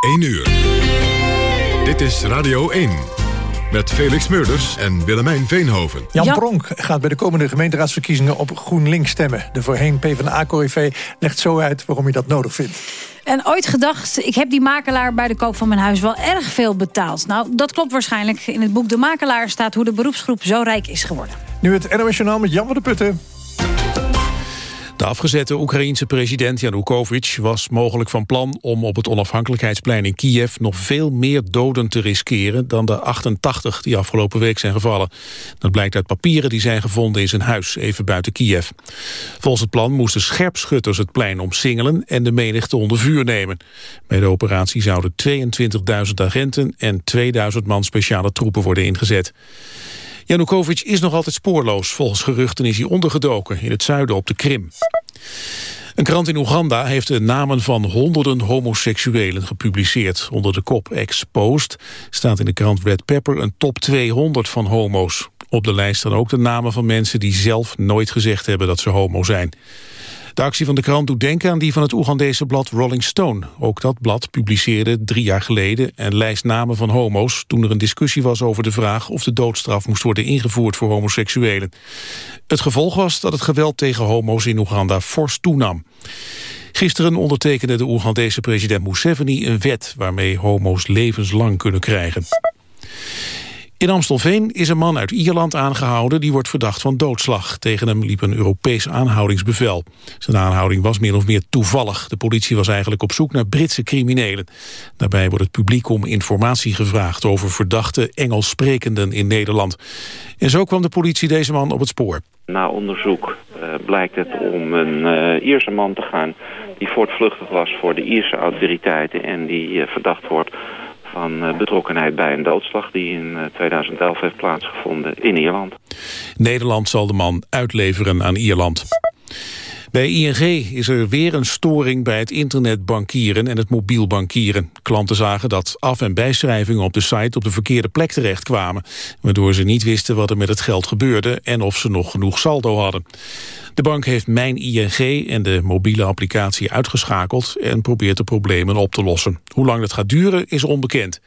1 uur. Dit is Radio 1. Met Felix Meurders en Willemijn Veenhoven. Jan Ja. Pronk gaat bij de komende gemeenteraadsverkiezingen op GroenLinks stemmen. De voorheen PvdA-corrivé legt zo uit waarom hij dat nodig vindt. En ooit gedacht, ik heb die makelaar bij de koop van mijn huis wel erg veel betaald. Nou, dat klopt waarschijnlijk. In het boek De Makelaar staat hoe de beroepsgroep zo rijk is geworden. Nu het NOS Journaal met Jan van der Putten. De afgezette Oekraïense president Yanukovych was mogelijk van plan om op het onafhankelijkheidsplein in Kiev nog veel meer doden te riskeren dan de 88 die afgelopen week zijn gevallen. Dat blijkt uit papieren die zijn gevonden in zijn huis, even buiten Kiev. Volgens het plan moesten scherpschutters het plein omsingelen en de menigte onder vuur nemen. Bij de operatie zouden 22.000 agenten en 2000 man speciale troepen worden ingezet. Yanukovych is nog altijd spoorloos. Volgens geruchten is hij ondergedoken in het zuiden op de Krim. Een krant in Oeganda heeft de namen van honderden homoseksuelen gepubliceerd. Onder de kop Exposed staat in de krant Red Pepper een top 200 van homo's. Op de lijst staan ook de namen van mensen die zelf nooit gezegd hebben dat ze homo zijn. De actie van de krant doet denken aan die van het Oegandese blad Rolling Stone. Ook dat blad publiceerde drie jaar geleden een lijst namen van homo's... toen er een discussie was over de vraag of de doodstraf moest worden ingevoerd voor homoseksuelen. Het gevolg was dat het geweld tegen homo's in Oeganda fors toenam. Gisteren ondertekende de Oegandese president Museveni een wet... waarmee homo's levenslang kunnen krijgen. In Amstelveen is een man uit Ierland aangehouden... die wordt verdacht van doodslag. Tegen hem liep een Europees aanhoudingsbevel. Zijn aanhouding was meer of meer toevallig. De politie was eigenlijk op zoek naar Britse criminelen. Daarbij wordt het publiek om informatie gevraagd... over verdachte Engels sprekenden in Nederland. En zo kwam de politie deze man op het spoor. Na onderzoek eh, blijkt het om een eh, Ierse man te gaan die voortvluchtig was voor de Ierse autoriteiten en die eh, verdacht wordt van eh, betrokkenheid bij een doodslag die in eh, 2011 heeft plaatsgevonden in Ierland. Nederland zal de man uitleveren aan Ierland. Bij ING is er weer een storing bij het internetbankieren en het mobiel bankieren. Klanten zagen dat af- en bijschrijvingen op de site op de verkeerde plek terechtkwamen, waardoor ze niet wisten wat er met het geld gebeurde en of ze nog genoeg saldo hadden. De bank heeft Mijn ING en de mobiele applicatie uitgeschakeld en probeert de problemen op te lossen. Hoe lang dat gaat duren is onbekend.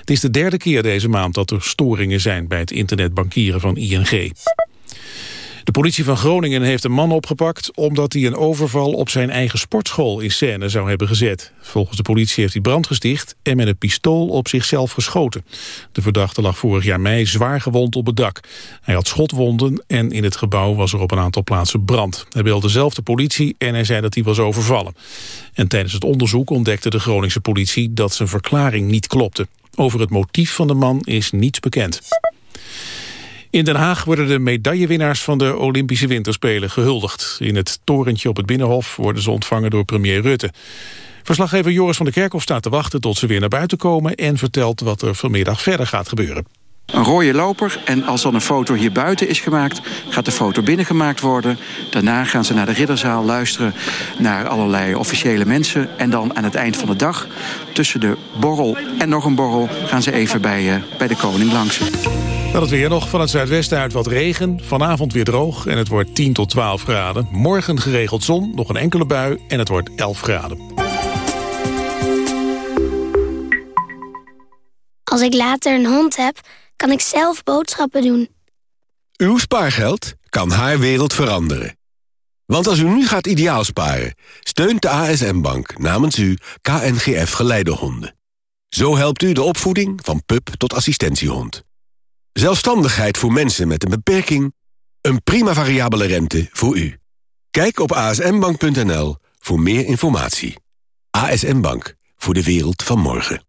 Het is de derde keer deze maand dat er storingen zijn bij het internetbankieren van ING. De politie van Groningen heeft een man opgepakt... omdat hij een overval op zijn eigen sportschool in scène zou hebben gezet. Volgens de politie heeft hij brand gesticht... en met een pistool op zichzelf geschoten. De verdachte lag vorig jaar mei zwaar gewond op het dak. Hij had schotwonden en in het gebouw was er op een aantal plaatsen brand. Hij belde zelf de politie en hij zei dat hij was overvallen. En tijdens het onderzoek ontdekte de Groningse politie... dat zijn verklaring niet klopte. Over het motief van de man is niets bekend. In Den Haag worden de medaillewinnaars van de Olympische Winterspelen gehuldigd. In het torentje op het Binnenhof worden ze ontvangen door premier Rutte. Verslaggever Joris van der Kerkhof staat te wachten tot ze weer naar buiten komen... en vertelt wat er vanmiddag verder gaat gebeuren. Een rode loper en als dan een foto hier buiten is gemaakt... gaat de foto binnengemaakt worden. Daarna gaan ze naar de ridderzaal luisteren naar allerlei officiële mensen... en dan aan het eind van de dag, tussen de borrel en nog een borrel... gaan ze even bij, uh, bij de koning langs. Dan het weer nog van het zuidwesten uit wat regen. Vanavond weer droog en het wordt 10 tot 12 graden. Morgen geregeld zon, nog een enkele bui en het wordt 11 graden. Als ik later een hond heb, kan ik zelf boodschappen doen. Uw spaargeld kan haar wereld veranderen. Want als u nu gaat ideaal sparen, steunt de ASM-bank namens u KNGF Geleidehonden. Zo helpt u de opvoeding van pup tot assistentiehond. Zelfstandigheid voor mensen met een beperking. Een prima variabele rente voor u. Kijk op asmbank.nl voor meer informatie. ASM Bank, voor de wereld van morgen.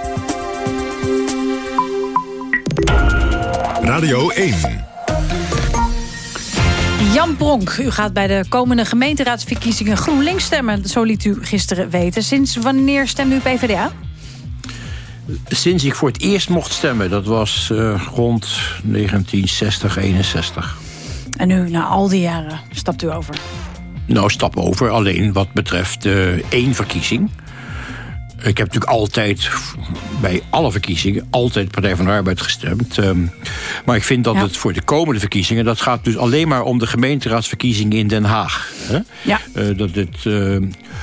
Radio 1. Jan Pronk, u gaat bij de komende gemeenteraadsverkiezingen GroenLinks stemmen. Zo liet u gisteren weten. Sinds wanneer stemde u PvdA? Sinds ik voor het eerst mocht stemmen, dat was uh, rond 1960, 61. En nu, na al die jaren, stapt u over? Nou, stap over. Alleen wat betreft uh, één verkiezing. Ik heb natuurlijk altijd bij alle verkiezingen altijd Partij van de Arbeid gestemd. Um, maar ik vind dat het voor de komende verkiezingen... dat gaat dus alleen maar om de gemeenteraadsverkiezingen in Den Haag. Hè? Ja. Uh, dat het uh,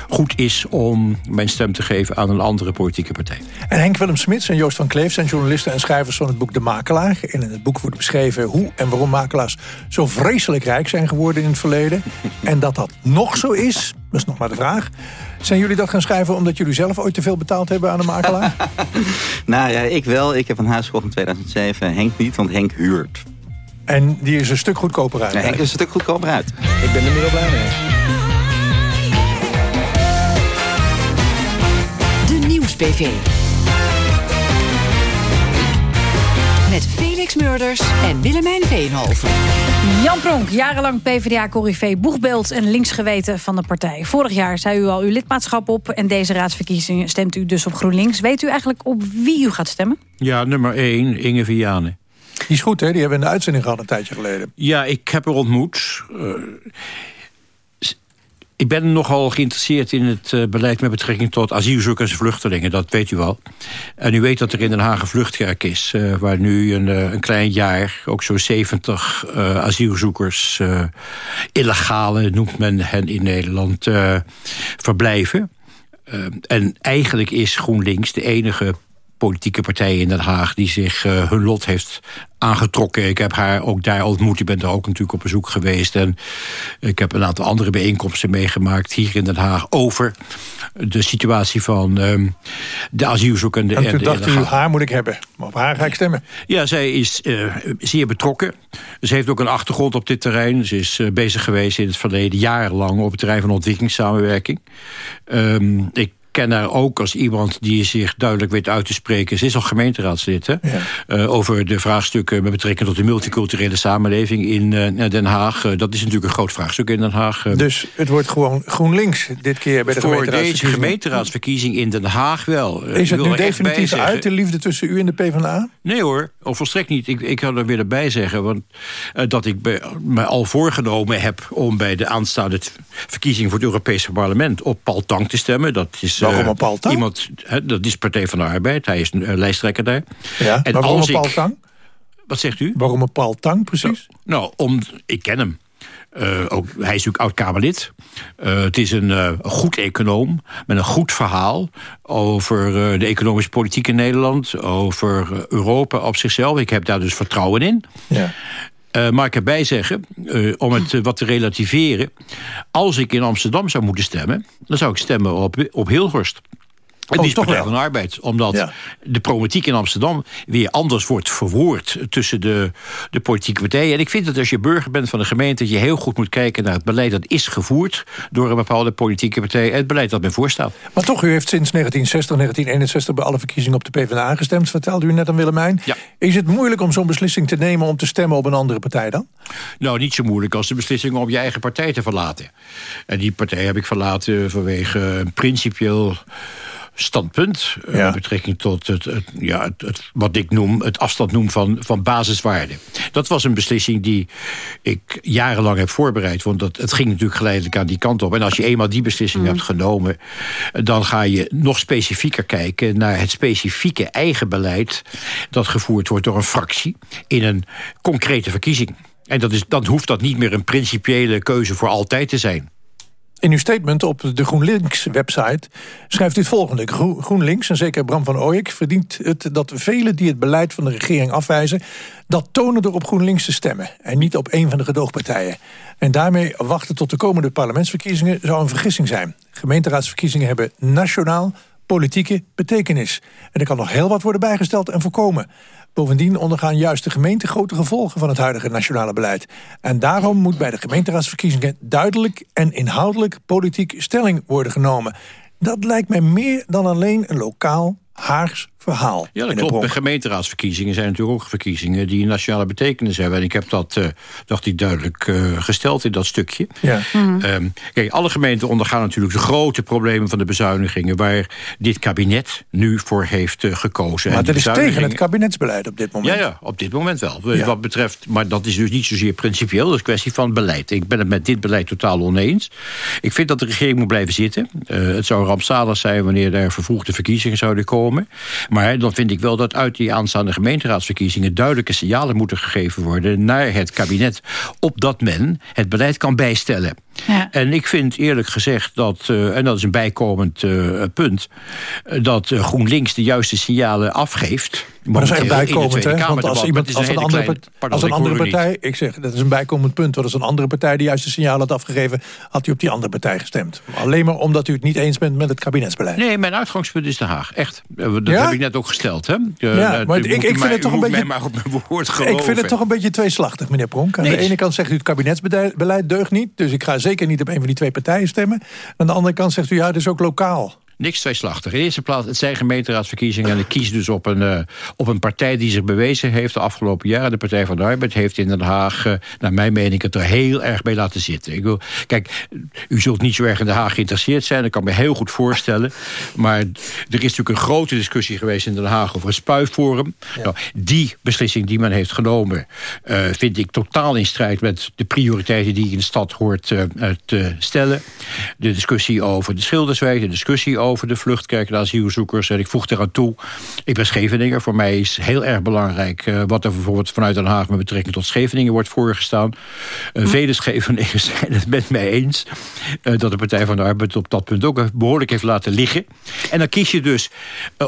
goed is om mijn stem te geven aan een andere politieke partij. En Henk Willem Smits en Joost van Kleef zijn journalisten en schrijvers van het boek De Makelaar. In het boek wordt beschreven hoe en waarom makelaars zo vreselijk rijk zijn geworden in het verleden. en dat dat nog zo is, dat is nog maar de vraag. Zijn jullie dat gaan schrijven omdat jullie zelf ooit te veel betaald hebben aan de makelaar? nou ja, ik wel. Ik heb een huis gekocht in 2007. Henk niet, want Henk huurt. En die is een stuk goedkoper uit. Ja, Henk is een stuk goedkoper uit. Ik ben er meer blij mee. De Nieuws-PV. Met Felix Murders en Willemijn Veenhoven. Jan Pronk, jarenlang PvdA-corrivé, boegbeeld en linksgeweten van de partij. Vorig jaar zei u al uw lidmaatschap op... en deze raadsverkiezingen stemt u dus op GroenLinks. Weet u eigenlijk op wie u gaat stemmen? Ja, nummer 1, Inge Vianen. Die is goed, hè? Die hebben we in de uitzending gehad een tijdje geleden. Ja, ik heb haar ontmoet. Uh, ik ben nogal geïnteresseerd in het uh, beleid met betrekking tot asielzoekers en vluchtelingen. Dat weet u wel. En u weet dat er in Den Haag een vluchtkerk is... Uh, waar nu een, uh, een, klein jaar ook zo'n 70 asielzoekers... illegale, noemt men hen in Nederland, verblijven. en eigenlijk is GroenLinks de enige politieke partij in Den Haag... die zich uh, hun lot heeft aangetrokken. Ik heb haar ook daar ontmoet. Ik ben daar ook natuurlijk op bezoek geweest. En ik heb een aantal andere bijeenkomsten meegemaakt... hier in Den Haag over de situatie van um, de asielzoekenden. En toen dacht u, haar moet ik hebben. Maar op haar ga ik stemmen. Ja, zij is uh, zeer betrokken. Ze heeft ook een achtergrond op dit terrein. Ze is uh, bezig geweest in het verleden jarenlang... op het terrein van ontwikkelingssamenwerking. Um, ik ken haar ook als iemand die zich duidelijk weet uit te spreken. Ze is al gemeenteraadslid, hè? Ja. Uh, over de vraagstukken met betrekking tot de multiculturele samenleving in uh, Den Haag. Uh, dat is natuurlijk een groot vraagstuk in Den Haag. Dus het wordt gewoon GroenLinks dit keer bij de Voor deze gemeenteraadsverkiezing in Den Haag wel. Is het nu definitief uit, de liefde tussen u en de PvdA? Nee hoor, of volstrekt niet. Ik, ik had er weer erbij zeggen want, dat ik me al voorgenomen heb... om bij de aanstaande verkiezing voor het Europese parlement op Paul Tang te stemmen. Dat is Waarom op Paul Tang? Iemand, dat is Partij van de Arbeid. Hij is een uh, lijsttrekker daar. Ja, en waarom op Paul Tang? Wat zegt u? Waarom op Paul Tang precies? Nou, nou om, ik ken hem. Uh, ook, hij is natuurlijk oud-Kamerlid. Uh, het is een uh, goed econoom met een goed verhaal... over de economische politiek in Nederland... over Europa op zichzelf. Ik heb daar dus vertrouwen in. Ja. Uh, ik erbij zeggen, uh, om het uh, wat te relativeren... als ik in Amsterdam zou moeten stemmen... dan zou ik stemmen op, op Hilhorst. Het oh, is Partij van Arbeid. Omdat ja. de problematiek in Amsterdam weer anders wordt verwoord... tussen de, de politieke partijen. En ik vind dat als je burger bent van de gemeente... dat je heel goed moet kijken naar het beleid dat is gevoerd... door een bepaalde politieke partij en het beleid dat men voorstaat. Maar toch, u heeft sinds 1960, 1961... bij alle verkiezingen op de PvdA gestemd... vertelde u net aan Willemijn. Ja. Is het moeilijk om zo'n beslissing te nemen... om te stemmen op een andere partij dan? Nou, niet zo moeilijk als de beslissing om je eigen partij te verlaten. En die partij heb ik verlaten vanwege een principieel standpunt ja. met betrekking tot het, het ja, het, het, wat ik noem, het afstand noem van, van basiswaarden. Dat was een beslissing die ik jarenlang heb voorbereid. Want dat, het ging natuurlijk geleidelijk aan die kant op. En als je eenmaal die beslissing mm. hebt genomen... dan ga je nog specifieker kijken naar het specifieke eigen beleid... dat gevoerd wordt door een fractie in een concrete verkiezing. En dat is, dan hoeft dat niet meer een principiële keuze voor altijd te zijn. In uw statement op de GroenLinks-website schrijft u het volgende. GroenLinks, en zeker Bram van Ooyek, verdient het dat velen die het beleid van de regering afwijzen... dat tonen door op GroenLinks te stemmen en niet op een van de gedoogpartijen. En daarmee wachten tot de komende parlementsverkiezingen zou een vergissing zijn. Gemeenteraadsverkiezingen hebben nationaal politieke betekenis. En er kan nog heel wat worden bijgesteld en voorkomen. Bovendien ondergaan juist de gemeenten grote gevolgen van het huidige nationale beleid. En daarom moet bij de gemeenteraadsverkiezingen duidelijk en inhoudelijk politiek stelling worden genomen. Dat lijkt mij meer dan alleen een lokaal Haags verhaal. Ja, dat klopt. De gemeenteraadsverkiezingen zijn natuurlijk ook verkiezingen die nationale betekenis hebben. En ik heb dat, eh, dacht ik, duidelijk eh, gesteld in dat stukje. Ja. Ehm, kijk, alle gemeenten ondergaan natuurlijk de grote problemen van de bezuinigingen... waar dit kabinet nu voor heeft eh, gekozen. Maar En dat is tegen het kabinetsbeleid op dit moment. Ja, ja, op dit moment wel. Ja. Wat betreft, maar dat is dus niet zozeer principieel. Dat is een kwestie van beleid. Ik ben het met dit beleid totaal oneens. Ik vind dat de regering moet blijven zitten. Eh, het zou rampzalig zijn wanneer er vervroegde verkiezingen zouden komen. Maar dan vind ik wel dat uit die aanstaande gemeenteraadsverkiezingen... duidelijke signalen moeten gegeven worden naar het kabinet... opdat men het beleid kan bijstellen. Ja. En ik vind eerlijk gezegd dat, eh, en dat is een bijkomend eh, punt... eh, dat GroenLinks de juiste signalen afgeeft. Maar dat is echt de bijkomend, hè? Want als, iemand, als een andere, kleine- part- Pardon, als een andere partij... Ik zeg, dat is een bijkomend punt. Want als een andere partij de juiste signalen had afgegeven... had u op die andere partij gestemd. Alleen maar omdat u het niet eens bent met het kabinetsbeleid. Nee, mijn uitgangspunt is Den Haag. Echt. Eh, Dat Ja? heb ik net ook gesteld. Hè? Ja, maar ik- ik vind mij- het toch een beetje- mij maar op mijn woord geloven. Ik vind het toch een beetje tweeslachtig, meneer Pronk. Aan Nee, de ene kant zegt u het kabinetsbeleid deugt niet. Dus ik ga zeker niet op een van die twee partijen stemmen. Aan de andere kant zegt u ja, het is ook lokaal. Niks tweeslachtig. In de eerste plaats, het zijn gemeenteraadsverkiezingen... en ik kies dus op een, eh, op een partij die zich bewezen heeft de afgelopen jaren. De Partij van de Arbeid heeft in Den Haag, eh, naar mijn mening... het er heel erg bij laten zitten. Ik wil, kijk, u zult niet zo erg in Den Haag geïnteresseerd zijn. Dat kan me heel goed voorstellen. Maar er is natuurlijk een grote discussie geweest in Den Haag... over een spuiforum. Nou, die beslissing die men heeft genomen... eh, vind ik totaal in strijd met de prioriteiten... die je in de stad hoort te stellen. De discussie over de Schilderswijk... de discussie over de vluchtkerk, de asielzoekers. En ik voeg eraan toe, ik ben Scheveninger. Voor mij is heel erg belangrijk... eh, wat er bijvoorbeeld vanuit Den Haag... met betrekking tot Scheveningen wordt voorgestaan. Eh, Vele Scheveningers zijn het met mij eens... eh, dat de Partij van de Arbeid op dat punt ook behoorlijk heeft laten liggen. En dan kies je dus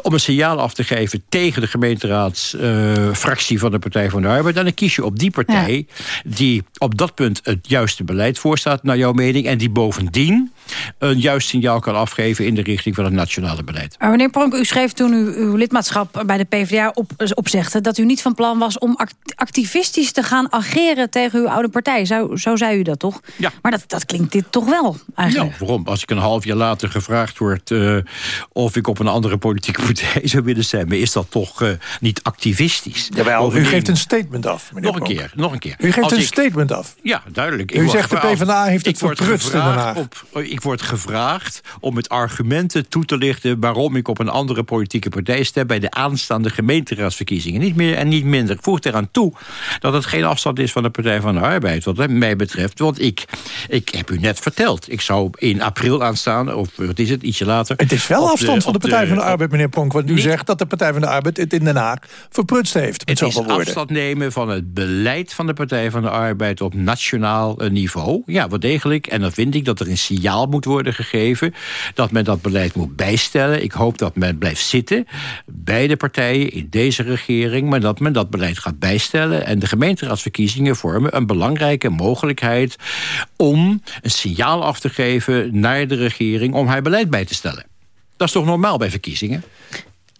om een signaal af te geven... tegen de gemeenteraadsfractie van de Partij van de Arbeid. En dan kies je op die partij die op dat punt het juiste beleid voorstaat... naar jouw mening, en die bovendien een juist signaal kan afgeven... in de richting van het nationale beleid. Maar meneer Pronk, u schreef toen u uw lidmaatschap bij de PvdA op, opzegde... dat u niet van plan was om act- activistisch te gaan ageren tegen uw oude partij. Zo, zo zei u dat toch? Ja. Maar dat, dat klinkt dit toch wel, eigenlijk? Nou, waarom? Als ik een half jaar later gevraagd word... eh, of ik op een andere politieke partij zou willen stemmen... is dat toch eh, niet activistisch? Jawel, u geeft een statement af, meneer Nog een Pronk. keer, nog een keer. U geeft Als een ik- statement af. Ja, duidelijk. U zegt de PvdA heeft het verprutst in Den Haag. Op, ik word gevraagd om met argumenten toe te lichten... waarom ik op een andere politieke partij stem... bij de aanstaande gemeenteraadsverkiezingen. Niet meer en niet minder. Ik voeg eraan toe dat het geen afstand is van de Partij van de Arbeid... wat mij betreft. Want ik, ik heb u net verteld. Ik zou in april aanstaan, of wat is het, ietsje later... Het is wel afstand van de Partij van de Arbeid, meneer Pronk. Want u Niet- zegt dat de Partij van de Arbeid het in Den Haag verprutst heeft. Met Het is woorden. afstand nemen van het beleid van de Partij van de Arbeid op nationaal eh, niveau. Ja, wel degelijk. En dan vind ik dat er een signaal moet worden gegeven... dat men dat beleid moet bijstellen. Ik hoop dat men blijft zitten bij de partijen in deze regering... maar dat men dat beleid gaat bijstellen. En de gemeenteraadsverkiezingen vormen een belangrijke mogelijkheid... om een signaal af te geven naar de regering om haar beleid bij te stellen. Dat is toch normaal bij verkiezingen?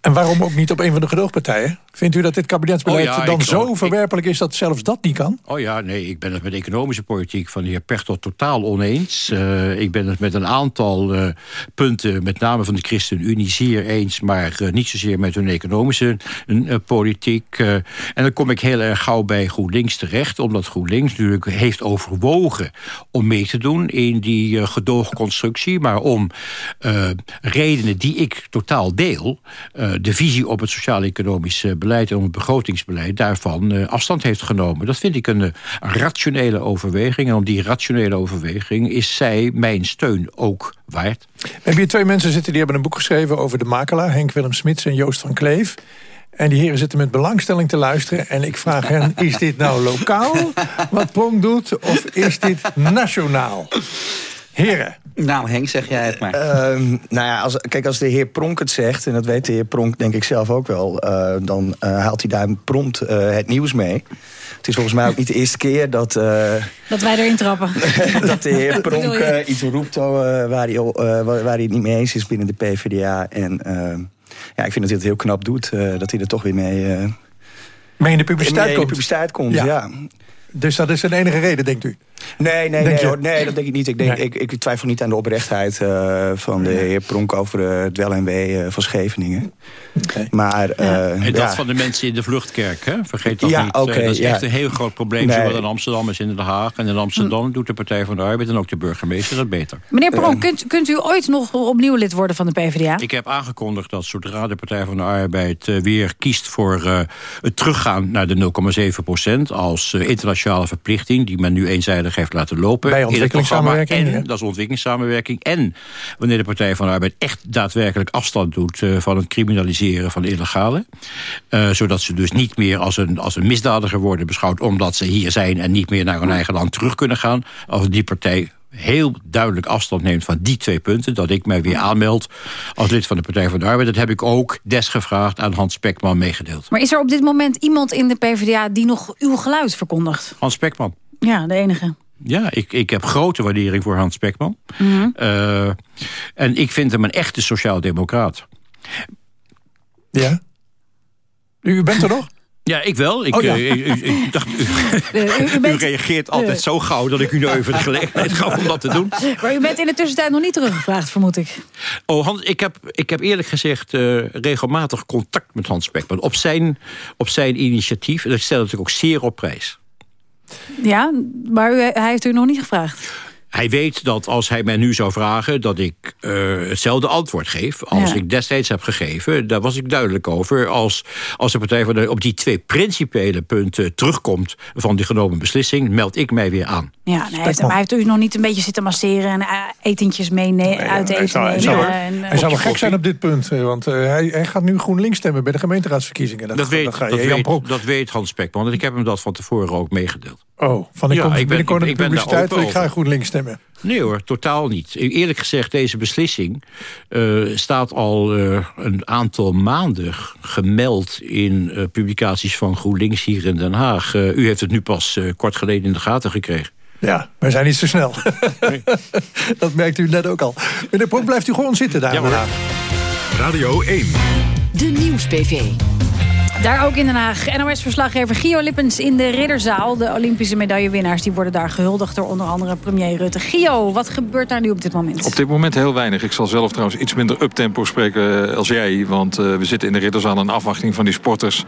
En waarom ook niet op een van de gedoogpartijen? Vindt u dat dit kabinetsbeleid Oh ja, dan zo ik- verwerpelijk is... dat zelfs dat niet kan? Oh ja, nee, ik ben het met de economische politiek van de heer Pechtold totaal oneens. Eh, ik ben het met een aantal eh, punten, met name van de ChristenUnie, zeer eens... maar eh, niet zozeer met hun economische politiek. en dan kom ik heel erg gauw bij GroenLinks terecht... omdat GroenLinks natuurlijk heeft overwogen om mee te doen... in die gedoogconstructie, maar om redenen die ik totaal deel... de visie op het sociaal-economisch eh, beleid en op het begrotingsbeleid... daarvan eh, afstand heeft genomen. Dat vind ik een, eh, een rationele overweging. En om die rationele overweging is zij mijn steun ook waard. We hebben hier twee mensen zitten die hebben een boek geschreven over de makelaar. Henk Willem Smits en Joost van Kleef. En die heren zitten met belangstelling te luisteren. En ik vraag hen, is dit nou lokaal wat Pronk doet? Of is dit nationaal? Heren. Nou, Henk, zeg jij het maar. Ehm, nou ja, als, kijk, als de heer Pronk het zegt, en dat weet de heer Pronk denk ik zelf ook wel, eh, dan eh, haalt hij daar prompt eh, het nieuws mee. Het is volgens mij ook niet de eerste keer dat, eh, Dat wij erin trappen. dat de heer Pronk iets roept waar, hij, waar, hij het niet mee eens is binnen de PvdA. En ja, ik vind dat hij het heel knap doet, dat hij er toch weer mee, eh Mee in de publiciteit mee in de komt. publiciteit komt. Ja. Ja. Dus dat is een enige reden, denkt u? Nee, nee, nee, hoor, nee, dat denk ik niet. Ik, denk, Nee. ik, ik twijfel niet aan de oprechtheid eh, van de heer Pronk over eh, het wel en wee eh, van Scheveningen. Maar eh, En dat ja. van de mensen in de vluchtkerk, hè? vergeet dat Ja, niet. Oké, dat is echt ja. een heel groot probleem, Nee. zowel in Amsterdam als in Den Haag. En in Amsterdam doet de Partij van de Arbeid en ook de burgemeester het beter. Meneer Pronk, kunt, kunt u ooit nog opnieuw lid worden van de PvdA? Ik heb aangekondigd dat zodra de Partij van de Arbeid weer kiest voor eh, het teruggaan naar de 0,7 procent als internationale verplichting die men nu eenzijdig heeft laten lopen. Bij ontwikkelingssamenwerking, En, dat is ontwikkelingssamenwerking. En wanneer de Partij van de Arbeid echt daadwerkelijk afstand doet eh, van het criminaliseren van illegale. eh, zodat ze dus niet meer als een, als een misdadiger worden beschouwd omdat ze hier zijn en niet meer naar hun eigen land terug kunnen gaan. Als die partij heel duidelijk afstand neemt van die twee punten... dat ik mij weer aanmeld als lid van de Partij van de Arbeid. Dat heb ik ook desgevraagd aan Hans Spekman meegedeeld. Maar is er op dit moment iemand in de PvdA die nog uw geluid verkondigt? Hans Spekman. Ja, de enige. Ja, ik, ik heb grote waardering voor Hans Spekman. Mhm. Eh, en ik vind hem een echte sociaaldemocraat. Ja? U, bent er nog? Ja, ik wel. Ik, Oh, ja. eh, ik- ik- ik dacht, u, Eh, u u bent- reageert altijd zo gauw... dat ik u nu even de gelegenheid gaf om dat te doen. Maar u bent in de tussentijd nog niet teruggevraagd, vermoed ik. Oh, Hans, ik heb, ik heb eerlijk gezegd eh, regelmatig contact met Hans Spekman. Op zijn, op zijn initiatief. En ik stel natuurlijk ook zeer op prijs. Ja, maar hij heeft u nog niet gevraagd. Hij weet dat als hij mij nu zou vragen... dat ik eh, hetzelfde antwoord geef als Ja. ik destijds heb gegeven. Daar was ik duidelijk over. Als, als de Partij van de, op die twee principiële punten terugkomt... van die genomen beslissing, meld ik mij weer aan. Ja, nee, heeft, maar hij heeft u nog niet een beetje zitten masseren... en eh, etentjes mee uit hij eten zou, hij nemen. zou, en, eh, hij zou wel gek zijn op dit punt. Want eh, hij, hij gaat nu GroenLinks stemmen bij de gemeenteraadsverkiezingen. Dat ga- weet, ga dat, Jan weet, dat weet Hans Spekman. En ik heb hem dat van tevoren ook meegedeeld. Oh, van ik Ja, kom ik ben- binnenkort in ik- de ik ben publiciteit... ik over. GroenLinks stemmen. Nee hoor, totaal niet. Eerlijk gezegd, deze beslissing eh, staat al eh, een aantal maanden gemeld in eh, publicaties van GroenLinks hier in Den Haag. Eh, u heeft het nu pas eh, kort geleden in de gaten gekregen. Ja, wij zijn niet zo snel. dat merkt u net ook al. Meneer Pronk, blijft u gewoon zitten daar Haag. Radio 1. De Nieuws-PV. Daar ook in Den Haag. NOS-verslaggever Gio Lippens in de Ridderzaal. De Olympische medaillewinnaars die worden daar gehuldigd... door onder andere premier Rutte. Gio, wat gebeurt daar nu op dit moment? Op dit moment heel weinig. Ik zal zelf trouwens iets minder uptempo spreken eh, als jij. Want eh, we zitten in de ridderzaal in afwachting van die sporters.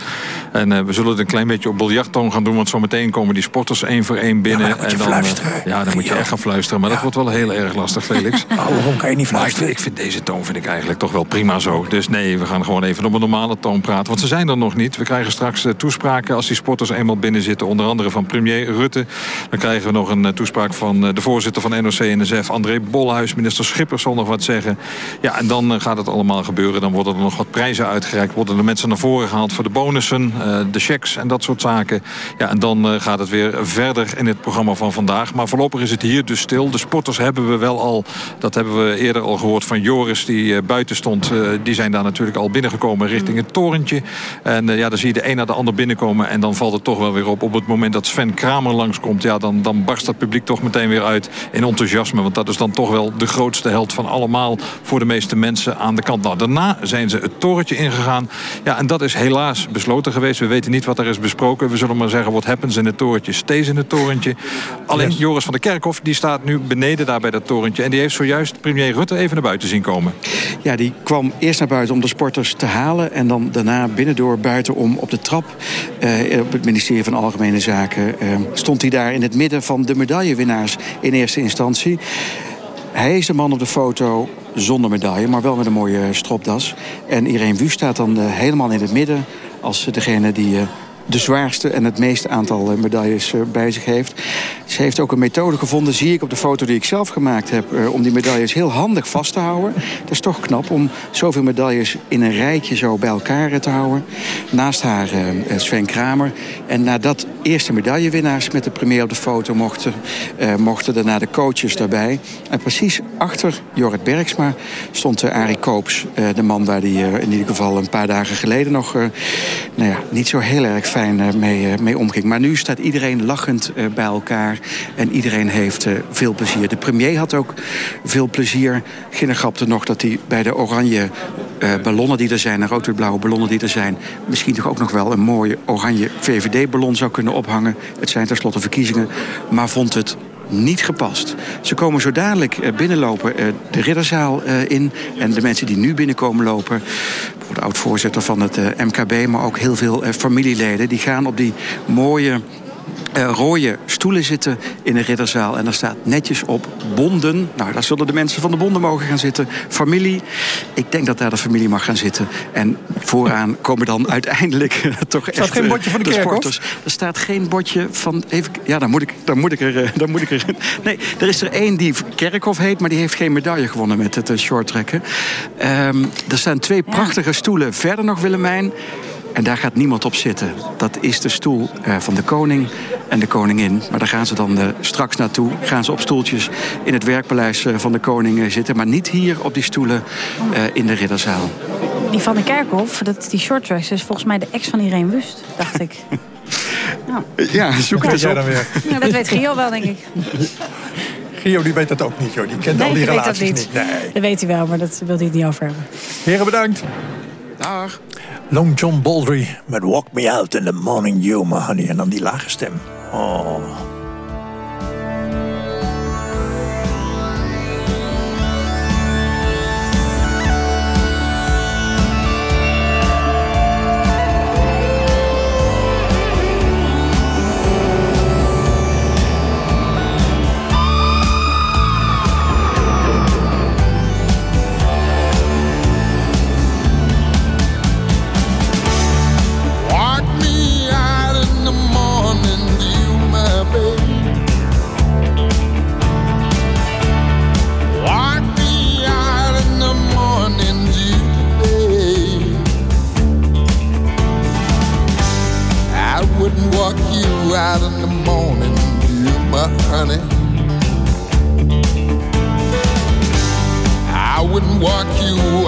En eh, we zullen het een klein beetje op biljarttoon gaan doen. Want zometeen komen die sporters één voor één binnen. Ja, dan moet je en dan, fluisteren. ja, dan moet je echt gaan fluisteren. Maar dat wordt wel heel erg lastig, Felix. waarom kan je niet Maar ik, fluisteren? ik vind deze toon vind ik eigenlijk toch wel prima zo. Dus nee, we gaan gewoon even op een normale toon praten. Want ze zijn er nog niet. We krijgen straks eh, toespraken als die sporters eenmaal binnen zitten. Onder andere van premier Rutte. Dan krijgen we nog een eh, toespraak van eh, de voorzitter van NOC-NSF, André Bolhuis. Minister Schippers zal nog wat zeggen. Ja, en dan gaat het allemaal gebeuren. Dan worden er nog wat prijzen uitgereikt. Worden de mensen naar voren gehaald voor de bonussen, de checks en dat soort zaken. Ja, en dan gaat het weer verder in het programma van vandaag. Maar voorlopig is het hier dus stil. De sporters hebben we wel al, dat hebben we eerder al gehoord van Joris die buiten stond. Die zijn daar natuurlijk al binnengekomen richting het torentje. En eh, ja, dan zie je de een naar de ander binnenkomen. En dan valt het toch wel weer op. Op het moment dat Sven Kramer langskomt, ja, dan, dan barst dat publiek toch meteen weer uit in enthousiasme. Want dat is dan toch wel de grootste held van allemaal voor de meeste mensen aan de kant. Nou, daarna zijn ze het torentje ingegaan. Ja, en dat is helaas besloten geweest. We weten niet wat er is besproken. We zullen maar zeggen, what happens in het torentje, stays in het torentje. Alleen Joris van der Kerkhof, die staat nu beneden daar bij dat torentje. En die heeft zojuist premier Rutte even naar buiten zien komen. Ja, die kwam eerst naar buiten om de sporters te halen... en dan daarna binnendoor buiten om op de trap... eh, op het ministerie van Algemene Zaken... eh, stond hij daar in het midden van de medaillewinnaars in eerste instantie. Hij is de man op de foto zonder medaille, maar wel met een mooie stropdas. En Irene Wust staat dan eh, helemaal in het midden... als degene die de zwaarste en het meeste aantal eh, medailles eh, bij zich heeft. Ze heeft ook een methode gevonden, zie ik op de foto die ik zelf gemaakt heb... eh, om die medailles heel handig vast te houden. Dat is toch knap om zoveel medailles in een rijtje zo bij elkaar te houden. Naast haar Sven Kramer. En nadat eerste medaillewinnaars met de premier op de foto mochten... mochten daarna de coaches daarbij. En precies achter Jorrit Bergsma stond Arie Koops. de man waar die in ieder geval een paar dagen geleden nog... nou ja, niet zo heel erg fijn eh, mee, eh, mee omging. Maar nu staat iedereen lachend eh, bij elkaar. En iedereen heeft veel plezier. De premier had ook veel plezier. Ginner grapte nog dat hij bij de oranje ballonnen die er zijn... en rood-wit-blauwe ballonnen die er zijn... misschien toch ook nog wel een mooie oranje VVD-ballon zou kunnen ophangen. Het zijn tenslotte verkiezingen. Maar vond het niet gepast. Ze komen zo dadelijk binnenlopen de ridderzaal in. En de mensen die nu binnenkomen lopen... de oud-voorzitter van het MKB, maar ook heel veel familieleden... die gaan op die mooie uh, rode stoelen zitten in de ridderzaal. En daar staat netjes op bonden. Nou, daar zullen de mensen van de bonden mogen gaan zitten. Familie. Ik denk dat daar de familie mag gaan zitten. En vooraan komen dan uiteindelijk toch echt... Er staat geen bordje van de, de sporters. Er staat geen bordje van... Even, ja, dan moet ik, dan moet ik er... Eh, dan moet ik er nee, er is er één die Kerkhof heet... maar die heeft geen medaille gewonnen met het shorttrekken. Um, er staan twee prachtige stoelen verder nog, Willemijn. En daar gaat niemand op zitten. Dat is de stoel uh, van de koning en de koningin. Maar daar gaan ze dan uh, straks naartoe. Gaan ze op stoeltjes in het werkpaleis uh, van de koning zitten. Maar niet hier op die stoelen in de ridderzaal. Die van de Kerkhof, dat, die short tracks, is volgens mij de ex van Irene Wust, dacht ik. nou. Ja, zoek het jij dan weer. Ja, dat weet Gio wel, denk ik. Gio die weet dat ook niet, joh. Die kent nee, al die relaties niet. niet. Nee. Dat weet hij wel, maar dat wil hij het niet over hebben. Heren, bedankt. Dag. Long John Baldry met Walk Me Out in the Morning Dew, my honey. En dan die lage stem. Oh.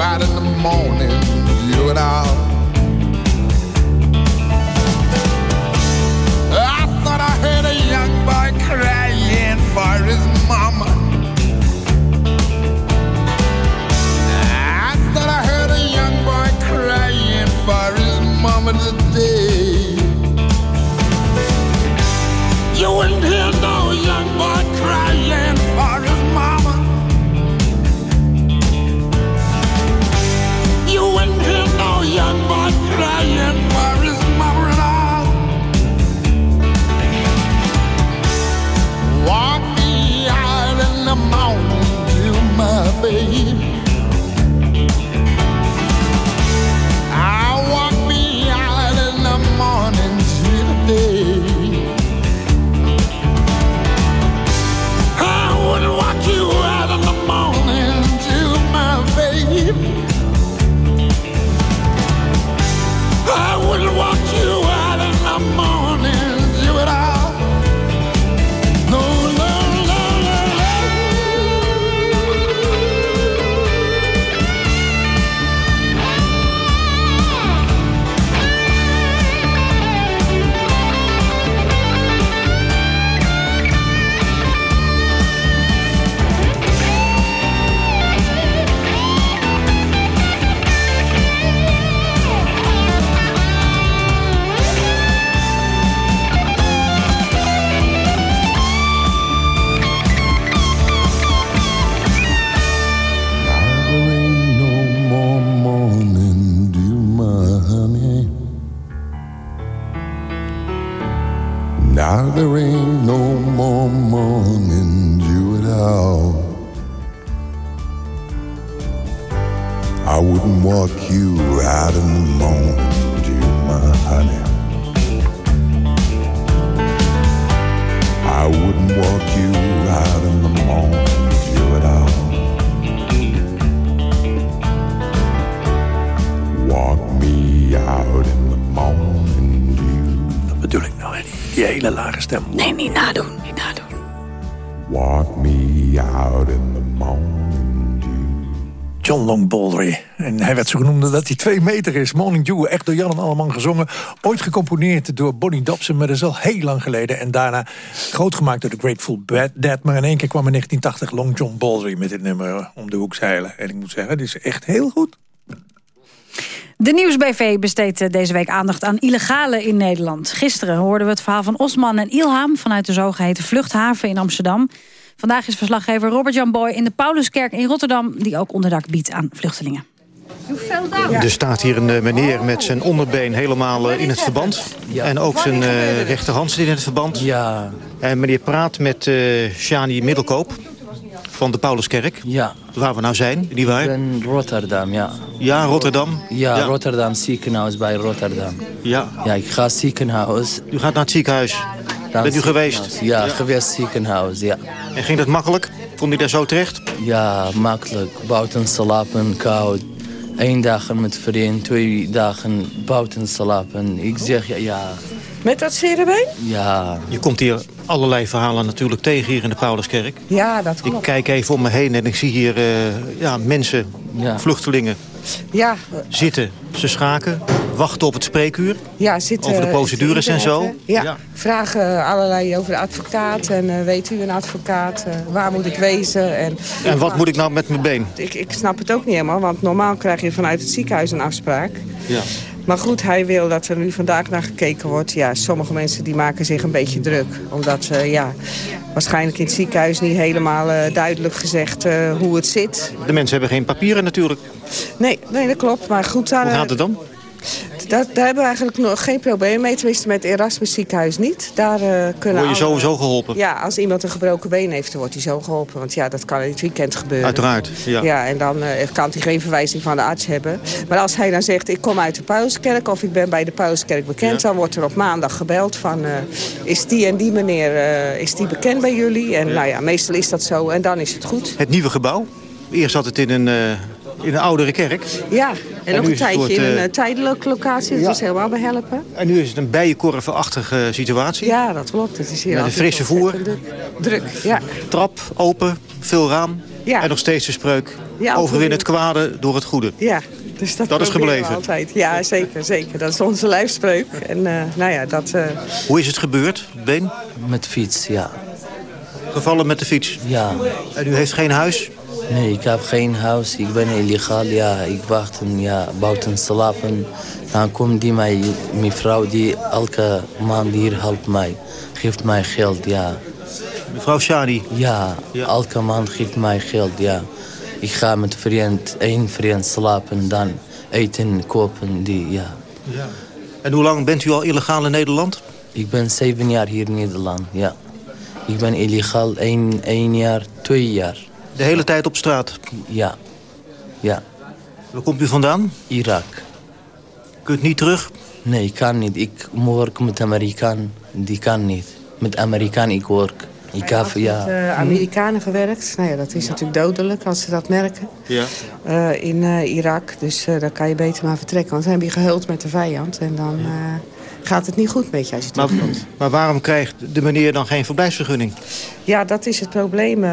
out in the morning, you and I dat hij twee meter is. Morning Dew, echt door Jan en Alleman gezongen. Ooit gecomponeerd door Bonnie Dobson, maar dat is al heel lang geleden. En daarna groot gemaakt door de Grateful Dead. Maar in één keer kwam in 1980 Long John Baldry met dit nummer om de hoek zeilen. En ik moet zeggen, dit is echt heel goed. De Nieuwsbv besteedt eh, deze week aandacht aan illegale in Nederland. Gisteren hoorden we het verhaal van Osman en Ilham... vanuit de zogeheten vluchthaven in Amsterdam. Vandaag is verslaggever Robert-Jan Boy in de Pauluskerk in Rotterdam... die ook onderdak biedt aan vluchtelingen. Er staat hier een eh, meneer met zijn onderbeen helemaal eh, in het verband. En ook zijn uh, rechterhand zit in het verband. Ja. En meneer praat met uh, Shani Middelkoop van de Pauluskerk. Ja. Waar we nou zijn, die waar? Ik ben Rotterdam, ja. Ja, Rotterdam? Ja, ja, Rotterdam ziekenhuis bij Rotterdam. Ja. Ja, ik ga ziekenhuis. U gaat naar het ziekenhuis? Dan Bent u geweest? Ja, ja, geweest ziekenhuis, ja. En ging dat makkelijk? Vond u daar zo terecht? Ja, makkelijk. Buiten slapen, koud. Eén dag met vriend, twee dagen buiten slapen. Ik zeg ja, ja. Met dat cerebeen? Ja. Je komt hier allerlei verhalen natuurlijk tegen hier in de Pauluskerk. Ja, dat klopt. Ik kijk even om me heen en ik zie hier uh, ja, mensen, ja. vluchtelingen, ja. zitten. Ze schaken, wachten op het spreekuur. Ja, zitten, over de procedures en zo. Ja, ja. vragen allerlei over de advocaat. En uh, weet u een advocaat? Uh, waar moet ik wezen? En, en wat moet ik nou met mijn been? Ik, ik snap het ook niet helemaal. Want normaal krijg je vanuit het ziekenhuis een afspraak. Ja. Maar goed, hij wil dat er nu vandaag naar gekeken wordt. Ja, sommige mensen die maken zich een beetje druk. Omdat, uh, ja, waarschijnlijk in het ziekenhuis niet helemaal uh, duidelijk gezegd uh, hoe het zit. De mensen hebben geen papieren natuurlijk. Nee, nee dat klopt. Maar goed, daar, hoe gaat het dan? Dat, daar hebben we eigenlijk nog geen probleem mee. Tenminste, met Erasmus ziekenhuis niet. Daar uh, kunnen Word je sowieso geholpen? Ja, als iemand een gebroken been heeft, dan wordt hij zo geholpen. Want ja, dat kan in het weekend gebeuren. Uiteraard, ja. Ja, en dan uh, kan hij geen verwijzing van de arts hebben. Maar als hij dan zegt, ik kom uit de Pauluskerk... of ik ben bij de Pauluskerk bekend... Ja. dan wordt er op maandag gebeld van... Uh, is die en die meneer, is die bekend bij jullie? En ja. nou ja, meestal is dat zo en dan is het goed. Het nieuwe gebouw? Eerst zat het in een in een oudere kerk. Ja, en, en nog een tijdje soort, in een uh, tijdelijke locatie. Dat ja. was helemaal behelpen. En nu is het een bijenkorvenachtige situatie. Ja, dat klopt. Het is hier Met een frisse voer. Druk, ja. Trap, open, veel raam. Ja. En nog steeds de spreuk. Ja, Overwin het kwade door het goede. Ja, dus dat, dat is gebleven. Altijd. Ja, zeker, zeker. Dat is onze lijfspreuk. En uh, nou ja, dat... Uh... Hoe is het gebeurd, Been? Met fiets, ja. Gevallen met de fiets? Ja. En u heeft geen huis? Nee, ik heb geen huis. Ik ben illegaal. Ja, ik wacht ja, buiten slapen. Dan komt die mij, mijn vrouw die elke maand hier helpt mij. Geeft mij geld, ja. Mevrouw Shani? Ja, ja, elke maand geeft mij geld, ja. Ik ga met vriend, één vriend slapen, dan eten, kopen, die, ja. ja. En hoe lang bent u al illegaal in Nederland? Ik ben zeven jaar hier in Nederland, ja. Ik ben illegaal één, één jaar, twee jaar. De hele tijd op straat? Ja. Ja. Waar komt u vandaan? Irak. Kunt niet terug? Nee, ik kan niet. Ik werk met Amerikaan. Die kan niet. Met Amerikaan ik werk. Ik heb, ja. met uh, Amerikanen gewerkt. Nou ja, dat is natuurlijk dodelijk als ze dat merken. Ja. Uh, in uh, Irak. Dus dan kan je beter maar vertrekken. Want dan heb je gehuld met de vijand. En dan gaat het niet goed met je als je terugkomt. Maar, maar waarom krijgt de meneer dan geen verblijfsvergunning? Ja, dat is het probleem uh,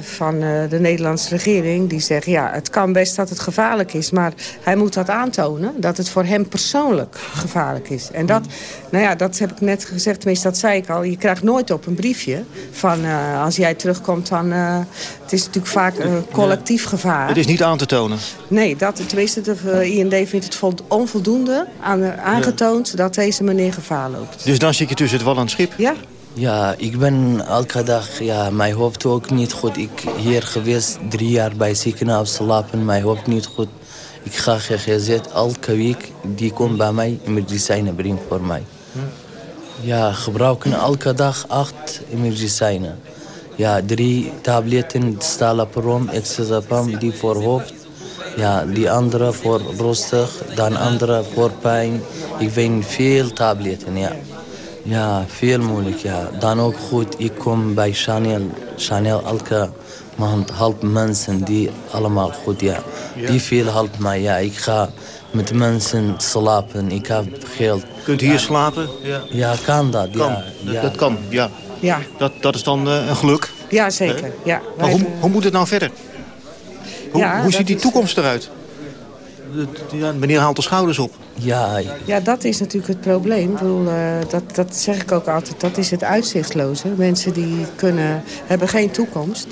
van uh, de Nederlandse regering. Die zegt, ja, het kan best dat het gevaarlijk is... maar hij moet dat aantonen, dat het voor hem persoonlijk gevaarlijk is. En dat, nou ja, dat heb ik net gezegd, tenminste dat zei ik al... je krijgt nooit op een briefje van uh, als jij terugkomt dan... het is natuurlijk vaak collectief gevaar. Het is niet aan te tonen? Nee, dat, tenminste de IND vindt het onvoldoende aan, aangetoond... Dat deze meneer gevaar loopt. Dus dan zit je tussen het wal en het schip? Ja. Ja, ik ben elke dag, ja, mijn hoofd ook niet goed. Ik hier geweest drie jaar bij ziekenhuis slapen, mijn hoofd niet goed. Ik ga GGZ elke week, die komt bij mij medicijnen brengen voor mij. Ja, gebruiken elke dag acht medicijnen. Ja, drie tabletten, stalaperom, exazepam, die voor hoofd. Ja, die andere voor rustig, dan andere voor pijn. Ik weet veel tabletten, ja. Ja, veel moeilijk, ja. Dan ook goed, ik kom bij Chanel. Chanel elke maand helpt mensen die allemaal goed, ja. Die veel helpt mij, ja. Ik ga met mensen slapen, ik heb geld. Kunt u hier slapen? Ja, ja kan dat, kan. ja. Dat, ja. dat kan, ja. Ja. Dat, dat is dan uh, een geluk? Ja, zeker, ja. Maar hoe, hoe moet het nou verder? Hoe, Ja, hoe ziet die is- toekomst eruit? Ja, meneer haalt de schouders op. Ja, Ja, dat is natuurlijk het probleem. Ik bedoel, eh, dat, dat zeg ik ook altijd. Dat is het uitzichtloze. Mensen die kunnen, hebben geen toekomst.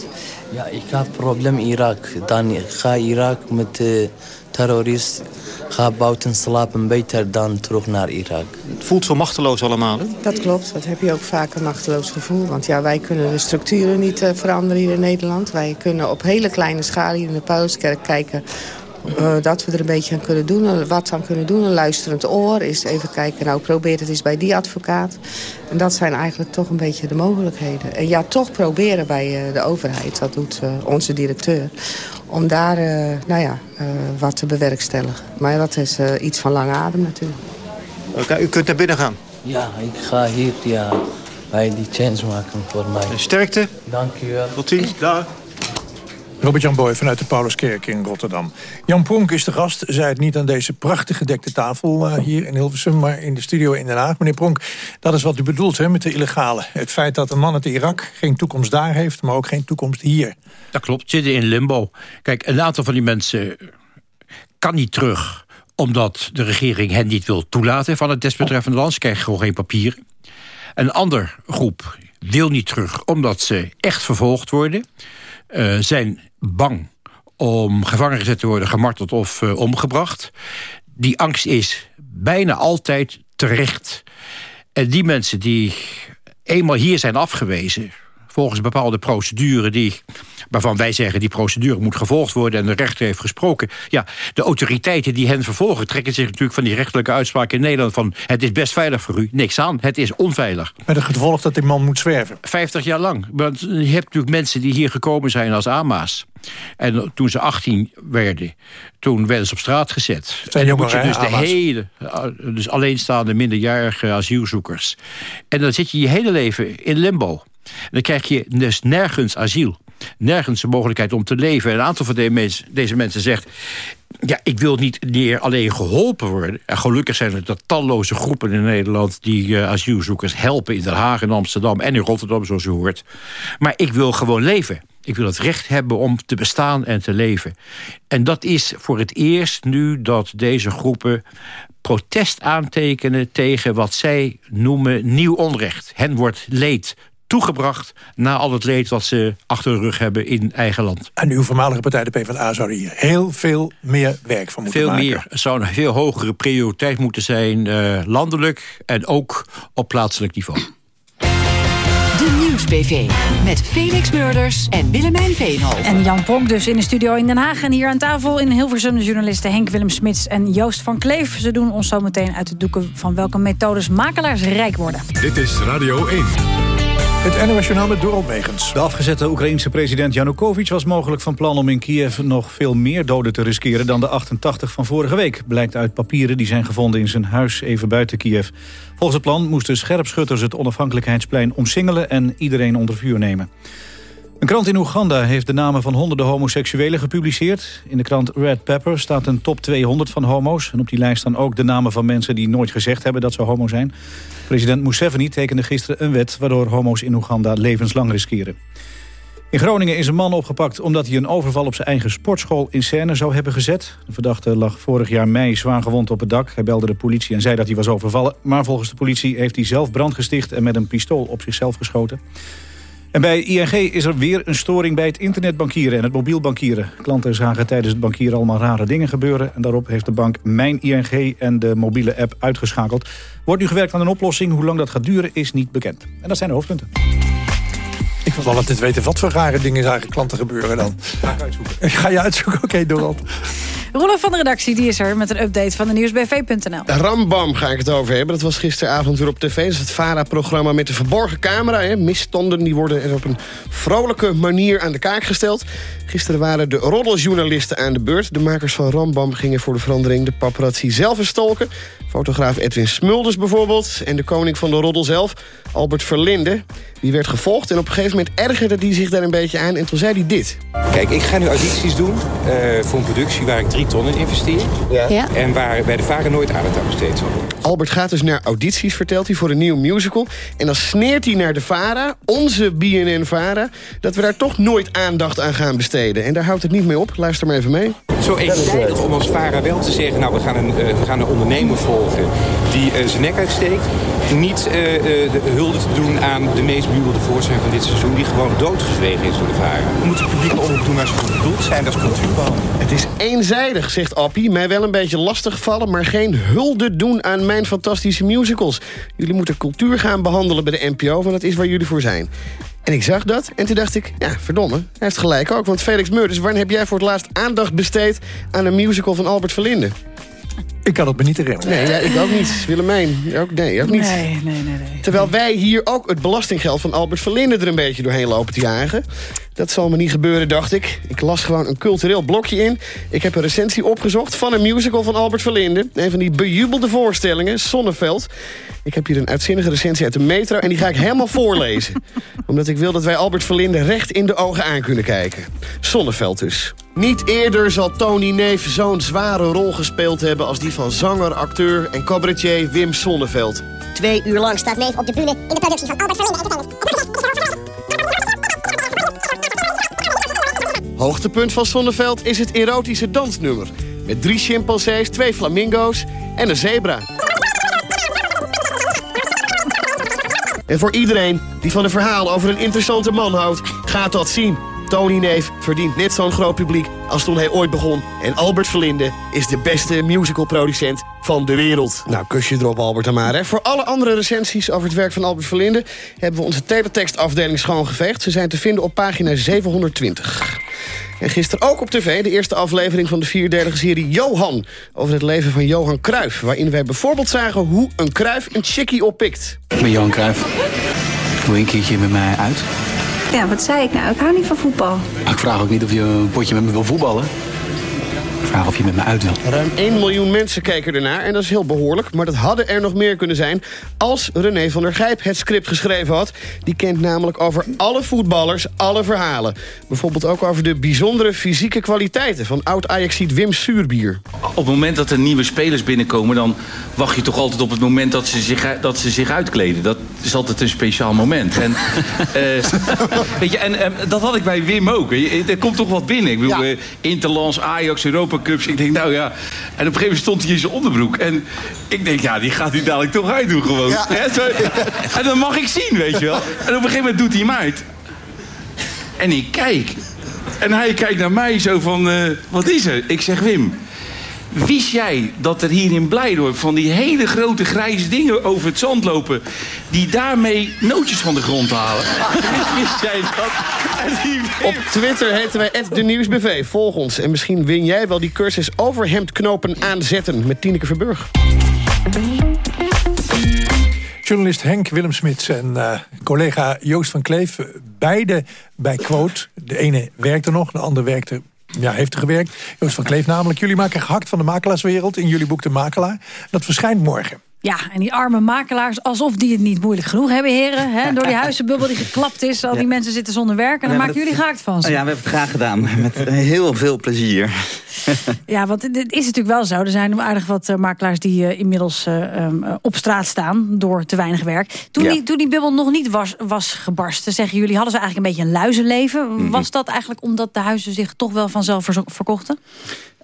ja ik heb probleem Irak. Dan ga Irak met uh, terrorist. Ga buiten slapen beter dan terug naar Irak. Het voelt zo machteloos allemaal, hè? Dat klopt, dat heb je ook vaak een machteloos gevoel. Want ja, wij kunnen de structuren niet uh, veranderen hier in Nederland. Wij kunnen op hele kleine schaal hier in de Pauluskerk kijken... Uh, dat we er een beetje aan kunnen doen, wat aan kunnen doen. Een luisterend oor is even kijken, nou probeer het eens bij die advocaat. En dat zijn eigenlijk toch een beetje de mogelijkheden. En ja, toch proberen bij uh, de overheid, dat doet uh, onze directeur om daar nou ja, wat te bewerkstelligen. Maar dat is iets van lange adem natuurlijk. Oké, okay, u kunt naar binnen gaan. Ja, ik ga hier ja, bij die change maken voor mij. Sterkte. Dank u wel. Tot ziens. Dag. Robert-Jan Boy vanuit de Pauluskerk in Rotterdam. Jan Pronk is de gast, zei het niet aan deze prachtig gedekte tafel uh, hier in Hilversum... maar in de studio in Den Haag. Meneer Pronk, dat is wat u bedoelt hè, met de illegale. Het feit dat een man uit Irak geen toekomst daar heeft... maar ook geen toekomst hier. Dat klopt, zitten in limbo. Kijk, een aantal van die mensen kan niet terug omdat de regering hen niet wil toelaten van het desbetreffende land. Ze krijgen gewoon geen papieren. Een ander groep wil niet terug omdat ze echt vervolgd worden. Uh, zijn bang om gevangen gezet te worden, gemarteld of uh, omgebracht. Die angst is bijna altijd terecht. En die mensen die eenmaal hier zijn afgewezen volgens bepaalde procedure die, waarvan wij zeggen... die procedure moet gevolgd worden en de rechter heeft gesproken. Ja, de autoriteiten die hen vervolgen trekken zich natuurlijk van die rechtelijke uitspraak in Nederland... van het is best veilig voor u, niks aan, het is onveilig. Met het gevolg dat die man moet zwerven. 50 jaar lang. Want je hebt natuurlijk mensen die hier gekomen zijn als AMA's. En toen ze 18 werden, toen werden ze op straat gezet. Zijn en dan moet je dus de hele, dus alleenstaande minderjarige asielzoekers. En dan zit je je hele leven in limbo. Dan krijg je dus nergens asiel. Nergens de mogelijkheid om te leven. En een aantal van deze mensen zegt... ja, ik wil niet meer alleen geholpen worden. En gelukkig zijn er talloze groepen in Nederland... die uh, asielzoekers helpen in Den Haag, in Amsterdam en in Rotterdam, zoals u hoort. Maar ik wil gewoon leven. Ik wil het recht hebben om te bestaan en te leven. En dat is voor het eerst nu dat deze groepen protest aantekenen tegen wat zij noemen nieuw onrecht. Hen wordt leed toegebracht... na al het leed wat ze achter de rug hebben in eigen land. En uw voormalige partij, de PvdA, zou hier heel veel meer werk van moeten veel maken. Veel meer. Het zou een veel hogere prioriteit moeten zijn... Uh, landelijk en ook op plaatselijk niveau. De Nieuws-PV. Met Felix Murders en Willemijn Veenhoven. En Jan Pronk dus in de studio in Den Haag. En hier aan tafel in Hilversum de journalisten Henk Willem Smits en Joost van Kleef. Ze doen ons zo meteen uit de doeken van welke methodes makelaars rijk worden. Dit is Radio 1. Het NOS Journaal met. De afgezette Oekraïense president Yanukovych was mogelijk van plan om in Kiev nog veel meer doden te riskeren dan de 88 van vorige week. Blijkt uit papieren die zijn gevonden in zijn huis even buiten Kiev. Volgens het plan moesten scherpschutters het onafhankelijkheidsplein omsingelen en iedereen onder vuur nemen. Een krant in Oeganda heeft de namen van honderden homoseksuelen gepubliceerd. In de krant Red Pepper staat een top 200 van homo's. En op die lijst staan ook de namen van mensen die nooit gezegd hebben dat ze homo zijn. President Museveni tekende gisteren een wet... waardoor homo's in Oeganda levenslang riskeren. In Groningen is een man opgepakt omdat hij een overval op zijn eigen sportschool in scène zou hebben gezet. De verdachte lag vorig jaar mei zwaar gewond op het dak. Hij belde de politie en zei dat hij was overvallen. Maar volgens de politie heeft hij zelf brand gesticht en met een pistool op zichzelf geschoten. En bij ING is er weer een storing bij het internetbankieren en het mobiel bankieren. Klanten zagen tijdens het bankieren allemaal rare dingen gebeuren. En daarop heeft de bank Mijn ING en de mobiele app uitgeschakeld. Wordt nu gewerkt aan een oplossing. Hoe lang dat gaat duren is niet bekend. En dat zijn de hoofdpunten. Ik wil wel altijd weten wat voor rare dingen zagen klanten gebeuren dan. Ga ik uitzoeken. Ga je uitzoeken? Oké, okay, Dorald. Rolf van de redactie die is er met een update van de nieuwsbv.nl. Rambam ga ik het over hebben. Dat was gisteravond weer op tv. Dat is het VARA-programma met de verborgen camera. Hè. Misstanden die worden er op een vrolijke manier aan de kaak gesteld. Gisteren waren de roddeljournalisten aan de beurt. De makers van Rambam gingen voor de verandering de paparazzi zelf eens stolken. Fotograaf Edwin Smulders bijvoorbeeld. En de koning van de roddel zelf, Albert Verlinde. Die werd gevolgd en op een gegeven moment ergerde hij zich daar een beetje aan. En toen zei hij dit. Kijk, ik ga nu audities doen uh, voor een productie waar ik drie ton in investeer. Ja. En waar bij de vader nooit aandacht aan besteed zal Albert gaat dus naar audities, vertelt hij, voor een nieuw musical. En dan sneert hij naar de VARA, onze BNN-VARA... dat we daar toch nooit aandacht aan gaan besteden. En daar houdt het niet mee op. Luister maar even mee. zo eenzijdig om als VARA wel te zeggen... nou, we gaan een, uh, we gaan een ondernemer volgen die uh, zijn nek uitsteekt. Niet uh, de hulde te doen aan de meest bejubelde voorstelling van dit seizoen... die gewoon doodgezwegen is door de VARA. We moeten het publiek omroep doen waar ze voor bedoeld zijn. Dat is cultuurbouw. Het is eenzijdig, zegt Appie. Mij wel een beetje lastig vallen... maar geen hulde doen aan mijn fantastische musicals. Jullie moeten cultuur gaan behandelen bij de NPO... want dat is waar jullie voor zijn. En ik zag dat en toen dacht ik, ja, verdomme, hij heeft gelijk ook. Want Felix Meurders, wanneer heb jij voor het laatst aandacht besteed... aan een musical van Albert Verlinde? Ik kan het me niet herinneren. Nee, ja, ik ook niet. Willemijn, ook, nee, ook niet. Nee, nee, nee, nee. Terwijl wij hier ook het belastinggeld van Albert Verlinde... er een beetje doorheen lopen te jagen. Dat zal me niet gebeuren, dacht ik. Ik las gewoon een cultureel blokje in. Ik heb een recensie opgezocht van een musical van Albert Verlinde. Een van die bejubelde voorstellingen, Sonneveld. Ik heb hier een uitzinnige recensie uit de metro... en die ga ik helemaal voorlezen. Omdat ik wil dat wij Albert Verlinde recht in de ogen aan kunnen kijken. Sonneveld dus. Niet eerder zal Tony Neef zo'n zware rol gespeeld hebben... als die van zanger, acteur en cabaretier Wim Sonneveld. Twee uur lang staat Neef op de bühne in de productie van Albert Verlinde Hoogtepunt van Sonneveld is het erotische dansnummer. Met drie chimpansees, twee flamingo's en een zebra. En voor iedereen die van een verhaal over een interessante man houdt, gaat dat zien. Tony Neef verdient net zo'n groot publiek als toen hij ooit begon. En Albert Verlinde is de beste musicalproducent van de wereld. Nou, kusje erop, Albert en maar. Hè. Voor alle andere recensies over het werk van Albert Verlinde... hebben we onze teletekstafdeling schoongeveegd. Ze zijn te vinden op pagina 720. En gisteren ook op tv de eerste aflevering van de vierdelige serie Johan... over het leven van Johan Cruijff... waarin wij bijvoorbeeld zagen hoe een Cruijff een chickie oppikt. Ik ben Johan Cruijff. Doe een keertje met mij uit. Ja, wat zei ik nou? Ik hou niet van voetbal. Ik vraag ook niet of je een potje met me wil voetballen. Ik vraag of je met me uit wil. Ruim 1 miljoen mensen keken ernaar en dat is heel behoorlijk. Maar dat hadden er nog meer kunnen zijn als René van der Gijp het script geschreven had. Die kent namelijk over alle voetballers alle verhalen. Bijvoorbeeld ook over de bijzondere fysieke kwaliteiten van oud-Ajaxiet Wim Suurbier. Op het moment dat er nieuwe spelers binnenkomen... dan wacht je toch altijd op het moment dat ze zich, dat ze zich uitkleden. Dat is altijd een speciaal moment. En, uh, weet je, en uh, dat had ik bij Wim ook. Er komt toch wat binnen. Ik bedoel, ja. uh, Interlands, Ajax, Europa Cups. Ik denk, nou ja... En op een gegeven moment stond hij in zijn onderbroek. En ik denk, ja, die gaat hij dadelijk toch uitdoen gewoon. Ja. En dan mag ik zien, weet je wel. En op een gegeven moment doet hij hem uit. En ik kijk. En hij kijkt naar mij zo van, wat is er? Ik zeg, Wim... Wist jij dat er hier in Blijdorp van die hele grote grijze dingen over het zand lopen... die daarmee nootjes van de grond halen? Wist jij dat? Op Twitter heten wij de Nieuwsbv. Volg ons en misschien win jij wel die cursus overhemdknopen aanzetten... met Tineke Verburg. Journalist Henk Willem-Smits en uh, collega Joost van Kleef... beide bij Quote. De ene werkte nog, de ander werkte ja, heeft er gewerkt. Joost van Kleef namelijk. Jullie maken gehakt van de makelaarswereld in jullie boek De Makelaar. Dat verschijnt morgen. Ja, en die arme makelaars, alsof die het niet moeilijk genoeg hebben, heren. Hè? Door die huizenbubbel die geklapt is, al die mensen zitten zonder werk. En dan maken jullie gehakt van ze. Ja, we hebben het graag gedaan. Met heel veel plezier. ja, want het is natuurlijk wel zo. Er zijn aardig wat makelaars die uh, inmiddels uh, um, op straat staan door te weinig werk. Toen, ja. die, toen die bubbel nog niet was, was gebarsten, zeggen jullie, hadden ze eigenlijk een beetje een luizenleven. Mm -hmm. Was dat eigenlijk omdat de huizen zich toch wel vanzelf verkochten?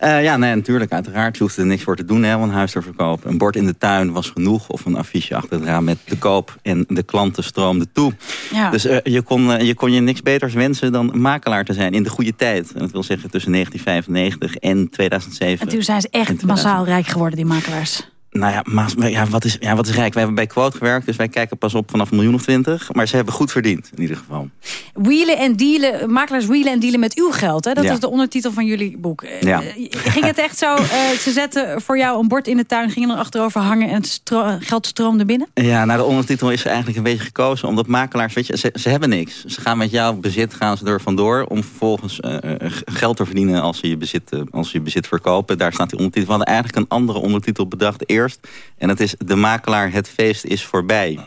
Uh, ja, nee, natuurlijk, uiteraard. Je hoeft er niks voor te doen hè, om een huis te verkopen. Een bord in de tuin was genoeg. Of een affiche achter het raam met de koop. En de klanten stroomden toe. Ja. Dus uh, je, kon, uh, je kon je niks beters wensen dan makelaar te zijn in de goede tijd. En dat wil zeggen tussen 1995 en 2007. En toen zijn ze echt massaal rijk geworden, die makelaars. Nou ja, maar, ja, wat is, ja, wat is rijk? Wij hebben bij Quote gewerkt, dus wij kijken pas op vanaf een miljoen of twintig. Maar ze hebben goed verdiend, in ieder geval. Wheelen en dealen, makelaars wheelen en dealen met uw geld. Hè? Dat ja. is de ondertitel van jullie boek. Ja. Ging het echt zo, uh, ze zetten voor jou een bord in de tuin... gingen er achterover hangen en stro geld stroomde binnen? Ja, nou de ondertitel is eigenlijk een beetje gekozen. Omdat makelaars, weet je, ze, ze hebben niks. Ze gaan met jouw bezit, gaan ze er vandoor... om vervolgens uh, geld te verdienen als ze, je bezit, uh, als ze je bezit verkopen. Daar staat die ondertitel. We hadden eigenlijk een andere ondertitel bedacht eerst. En het is de makelaar, het feest is voorbij.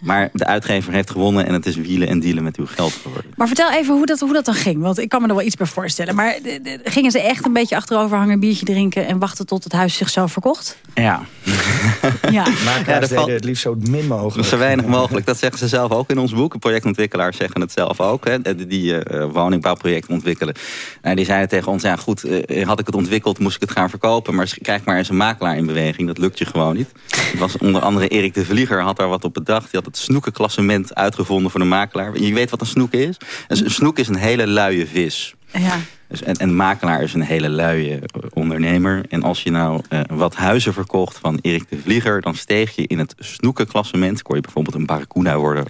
Maar de uitgever heeft gewonnen en het is wielen en dealen met uw geld geworden. Maar vertel even hoe dat, hoe dat dan ging. Want ik kan me er wel iets bij voorstellen. Maar gingen ze echt een beetje achterover hangen, een biertje drinken... en wachten tot het huis zichzelf verkocht? Ja. ja. ja, deden het liefst zo min mogelijk. Zo weinig mogelijk. Dat zeggen ze zelf ook in ons boek. Projectontwikkelaars zeggen het zelf ook. Hè. Die uh, woningbouwprojecten ontwikkelen. Uh, die zeiden tegen ons, ja goed, uh, had ik het ontwikkeld... moest ik het gaan verkopen. Maar krijg maar eens een makelaar in beweging. Dat lukt je gewoon niet. Het was onder andere Erik de Vlieger had daar wat op bedacht. Die had het snoekenklassement uitgevonden voor de makelaar. Je weet wat een snoek is? Een snoek is een hele luie vis. Ja. Dus, en, en makelaar is een hele luie ondernemer. En als je nou uh, wat huizen verkocht van Erik de Vlieger... dan steeg je in het snoekenklassement. Kon je bijvoorbeeld een barracuda worden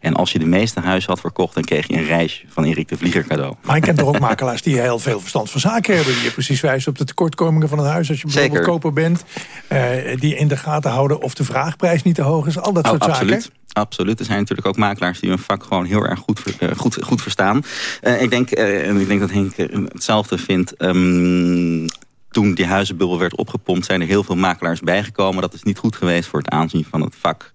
en als je de meeste huizen had verkocht... dan kreeg je een reisje van Erik de Vlieger cadeau. Maar ik ken toch ook makelaars die heel veel verstand van zaken hebben. Die je precies wijzen op de tekortkomingen van een huis. Als je bijvoorbeeld Zeker. koper bent. Uh, die in de gaten houden of de vraagprijs niet te hoog is. Al dat oh, soort absoluut. zaken. Absoluut. Er zijn natuurlijk ook makelaars die hun vak gewoon heel erg goed, uh, goed, goed verstaan. Uh, ik, denk, en ik denk dat Henk hetzelfde vindt. Um, toen die huizenbubbel werd opgepompt... zijn er heel veel makelaars bijgekomen. Dat is niet goed geweest voor het aanzien van het vak.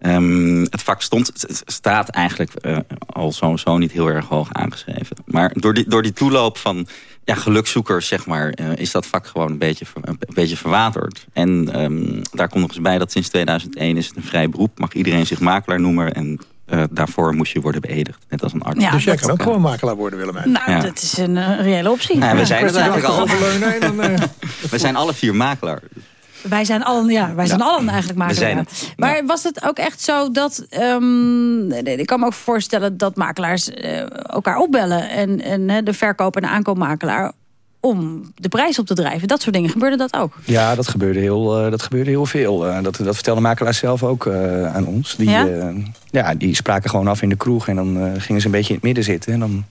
Um, het vak stond, staat eigenlijk uh, al sowieso niet heel erg hoog aangeschreven. Maar door die, door die toeloop van ja, gelukzoekers, zeg maar, uh, is dat vak gewoon een beetje, een beetje verwaterd. En um, daar komt nog eens bij dat sinds 2001 is het een vrij beroep. Mag iedereen zich makelaar noemen en uh, daarvoor moest je worden beëdigd. Net als een arts. Ja, dus jij kan ook gewoon makelaar worden, Willemijn. Nou, ja. dat is een uh, reële optie. Nou, we zijn het eigenlijk al. we zijn alle vier makelaar. Wij zijn allen, ja, wij zijn allen eigenlijk makelaar. Maar was het ook echt zo dat... Um, ik kan me ook voorstellen dat makelaars uh, elkaar opbellen... en, en de verkoop- en de aankoopmakelaar om de prijs op te drijven. Dat soort dingen. Gebeurde dat ook? Ja, dat gebeurde heel, uh, dat gebeurde heel veel. Uh, dat, dat vertelde makelaars zelf ook uh, aan ons. Die, ja? ja? die spraken gewoon af in de kroeg. En dan gingen ze een beetje in het midden zitten. En dan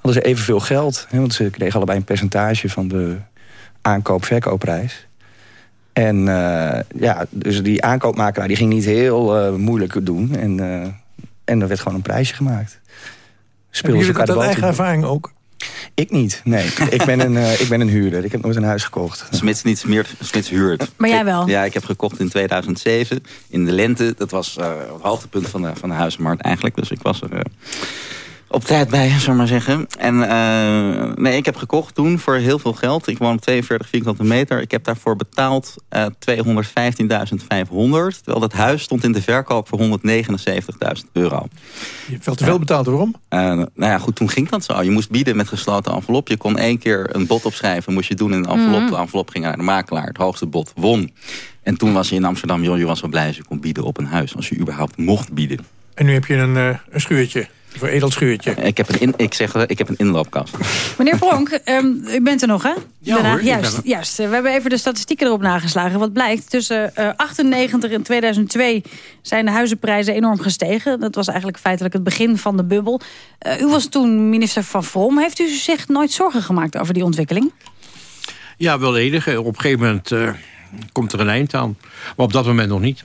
hadden ze evenveel geld. Hè, want ze kregen allebei een percentage van de aankoop-verkoopprijs. En ja, dus die aankoopmakelaar die ging niet heel moeilijk doen. En, en er werd gewoon een prijsje gemaakt. Speelden ze elkaar dat eigen ervaring ook? Ik niet, nee. ik, ben een, uh, ik ben een huurder. Ik heb nooit een huis gekocht. Smits niet meer, Smits huurt. Maar jij wel? Ja, ik heb gekocht in 2007. In de lente. Dat was uh, het hoogtepunt van de, van de huizenmarkt eigenlijk. Dus ik was er... Uh, op tijd bij, zullen we maar zeggen. En uh, nee, ik heb gekocht toen voor heel veel geld. Ik woon op 42 vierkante meter. Ik heb daarvoor betaald uh, 215.500. Terwijl dat huis stond in de verkoop voor 179.000 euro. Je hebt veel te veel betaald, waarom? Uh, nou ja, goed, toen ging dat zo. Je moest bieden met gesloten envelop. Je kon één keer een bod opschrijven, moest je doen in een envelop. Mm. De envelop ging naar de makelaar. Het hoogste bod won. En toen was je in Amsterdam, joh, je was zo blij als je kon bieden op een huis. Als je überhaupt mocht bieden. En nu heb je een, uh, een schuurtje. Voor edelschuurtje. Ik heb een, in, ik zeg, ik heb een inloopkast. Meneer Pronk, um, u bent er nog, hè? Ja hoor, juist, juist. We hebben even de statistieken erop nageslagen. Wat blijkt, tussen uh, 98 en 2002 zijn de huizenprijzen enorm gestegen. Dat was eigenlijk feitelijk het begin van de bubbel. Uh, u was toen minister van Vrom. Heeft u zich nooit zorgen gemaakt over die ontwikkeling? Ja, wel enige. Op een gegeven moment uh, komt er een eind aan. Maar op dat moment nog niet.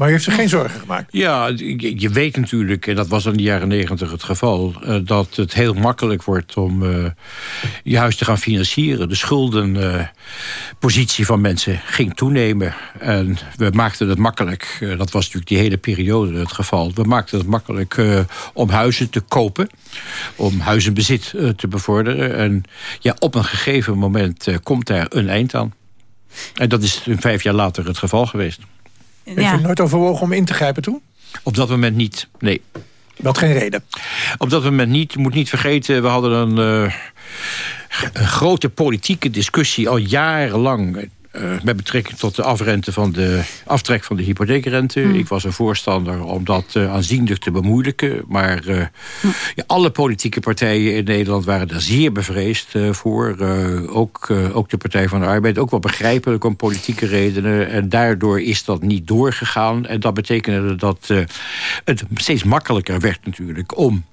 Maar heeft zich geen zorgen gemaakt? Ja, je weet natuurlijk, en dat was in de jaren negentig het geval... Uh, dat het heel makkelijk wordt om uh, je huis te gaan financieren. De schuldenpositie uh, van mensen ging toenemen. En we maakten het makkelijk, dat was natuurlijk die hele periode het geval... we maakten het makkelijk om huizen te kopen. Om huizenbezit te bevorderen. En ja, op een gegeven moment komt daar een eind aan. En dat is vijf jaar later het geval geweest. Heeft ja. u nooit overwogen om in te grijpen toen? Op dat moment niet, nee. Wat geen reden? Op dat moment niet. Je moet niet vergeten, we hadden een, uh, een grote politieke discussie al jarenlang uh, met betrekking tot de afrente van de aftrek van de hypotheekrente. Mm. Ik was een voorstander om dat uh, aanzienlijk te bemoeilijken. Maar uh, mm. ja, alle politieke partijen in Nederland waren daar zeer bevreesd voor. ook, ook de Partij van de Arbeid. Ook wel begrijpelijk om politieke redenen. En daardoor is dat niet doorgegaan. En dat betekende dat het steeds makkelijker werd natuurlijk om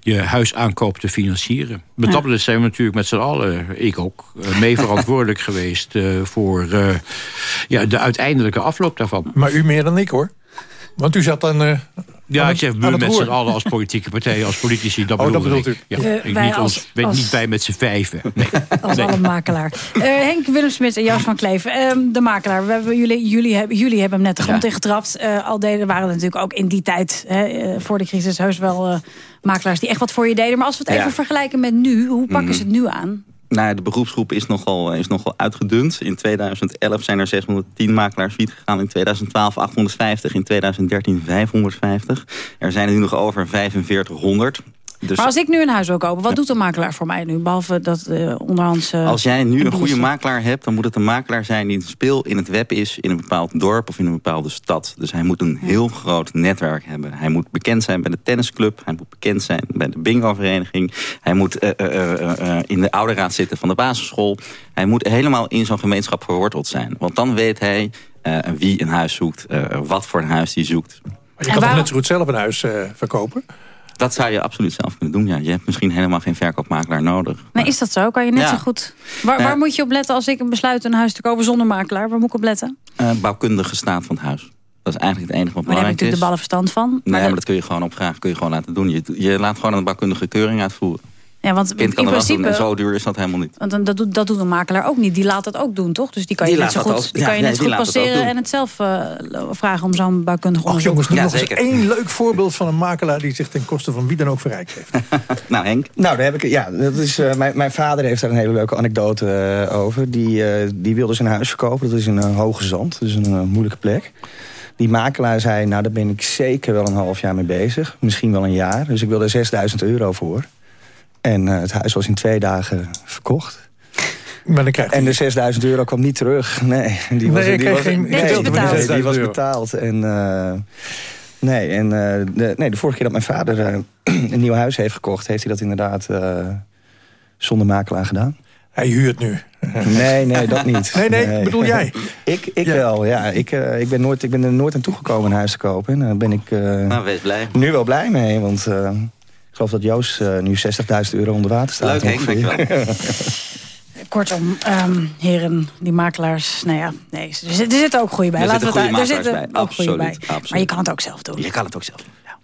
je huisaankoop te financieren. Met dat betreft zijn we natuurlijk met z'n allen, ik ook, eh, mee verantwoordelijk geweest uh, voor uh, ja, de uiteindelijke afloop daarvan. Maar u meer dan ik hoor. Want u zat dan uh, Ja, ik zeg we met z'n allen als politieke partijen, als politici. Dat oh, dat ik. Ja, ik niet, als, als, niet wij met z'n vijven. Nee. Als nee. alle makelaar. Uh, Henk Willem-Smit en Jas van Kleef. Uh, de makelaar, we hebben, jullie, jullie, hebben, jullie hebben hem net de grond ja. ingetrapt. Uh, al deden waren er natuurlijk ook in die tijd, hè, voor de crisis, heus wel makelaars die echt wat voor je deden. Maar als we het even vergelijken met nu, hoe pakken ze het nu aan? Nou, de beroepsgroep is nogal, is nogal uitgedund. In 2011 zijn er 610 makelaars failliet gegaan. In 2012 850. In 2013 550. Er zijn er nu nog over 4500. Dus maar als ik nu een huis wil kopen, wat doet een makelaar voor mij nu? Behalve dat uh, onderhands... Uh, als jij nu een goede makelaar hebt, dan moet het een makelaar zijn... die een speel in het web is in een bepaald dorp of in een bepaalde stad. Dus hij moet een heel groot netwerk hebben. Hij moet bekend zijn bij de tennisclub. Hij moet bekend zijn bij de bingo-vereniging. Hij moet uh, in de ouderraad zitten van de basisschool. Hij moet helemaal in zo'n gemeenschap verworteld zijn. Want dan weet hij wie een huis zoekt, wat voor een huis hij zoekt. Maar je kan waarom... toch net zo goed zelf een huis verkopen? Dat zou je absoluut zelf kunnen doen, ja. Je hebt misschien helemaal geen verkoopmakelaar nodig. Nee, is dat zo? Kan je net ja. zo goed... Waar, waar, moet je op letten als ik besluit een huis te kopen zonder makelaar? Waar moet ik op letten? Uh, bouwkundige staat van het huis. Dat is eigenlijk het enige wat belangrijk is. Maar daar heb ik natuurlijk de ballen verstand van. Maar nee, maar dat kun je gewoon op kun je gewoon laten doen. Je, je laat gewoon een bouwkundige keuring uitvoeren. Ja, want kind in principe, en zo duur is dat helemaal niet. Want dat doet, dat doet een makelaar ook niet. Die laat dat ook doen, toch? Dus die kan je die net zo goed, ook, die ja, kan je net goed passeren en het zelf uh, vragen om zo'n bouwkundig onderzoek. jongens, ja, nog eens één leuk voorbeeld van een makelaar... die zich ten koste van wie dan ook verrijkt heeft. nou, Henk? Nou, daar heb ik, ja, dat is, uh, mijn, mijn vader heeft daar een hele leuke anekdote uh, over. Die, die wilde zijn huis verkopen. Dat is in Hoge Zand. Dat is een moeilijke plek. Die makelaar zei, nou, daar ben ik zeker wel een half jaar mee bezig. Misschien wel een jaar. Dus ik wil er 6000 euro voor. En uh, het huis was in twee dagen verkocht. Maar dan krijg je... En de 6000 euro kwam niet terug. Nee, die was, nee, die was, geen, nee, nee, betaald. Die, was betaald. En, uh, nee, en uh, de, nee, de vorige keer dat mijn vader een nieuw huis heeft gekocht... heeft hij dat inderdaad zonder makelaar gedaan. Hij huurt nu. Nee, nee, dat niet. Nee, nee, nee. bedoel jij? ik ik ja. wel, ja. Ik, uh, ik, ben nooit, ik ben er nooit aan toegekomen een huis te kopen. En daar ben ik uh, nou, wees blij. nu wel blij mee, want... Uh, geloof dat Joost uh, nu 60.000 euro onder water staat. Leuk, Henk, dankjewel. Kortom, um, heren, die makelaars, nou ja, nee, er zitten zit ook goede bij. Er Laten zitten, we er zitten bij. ook absoluut, goede bij. Absoluut. Maar je kan het ook zelf doen. Je kan het ook zelf doen, ja.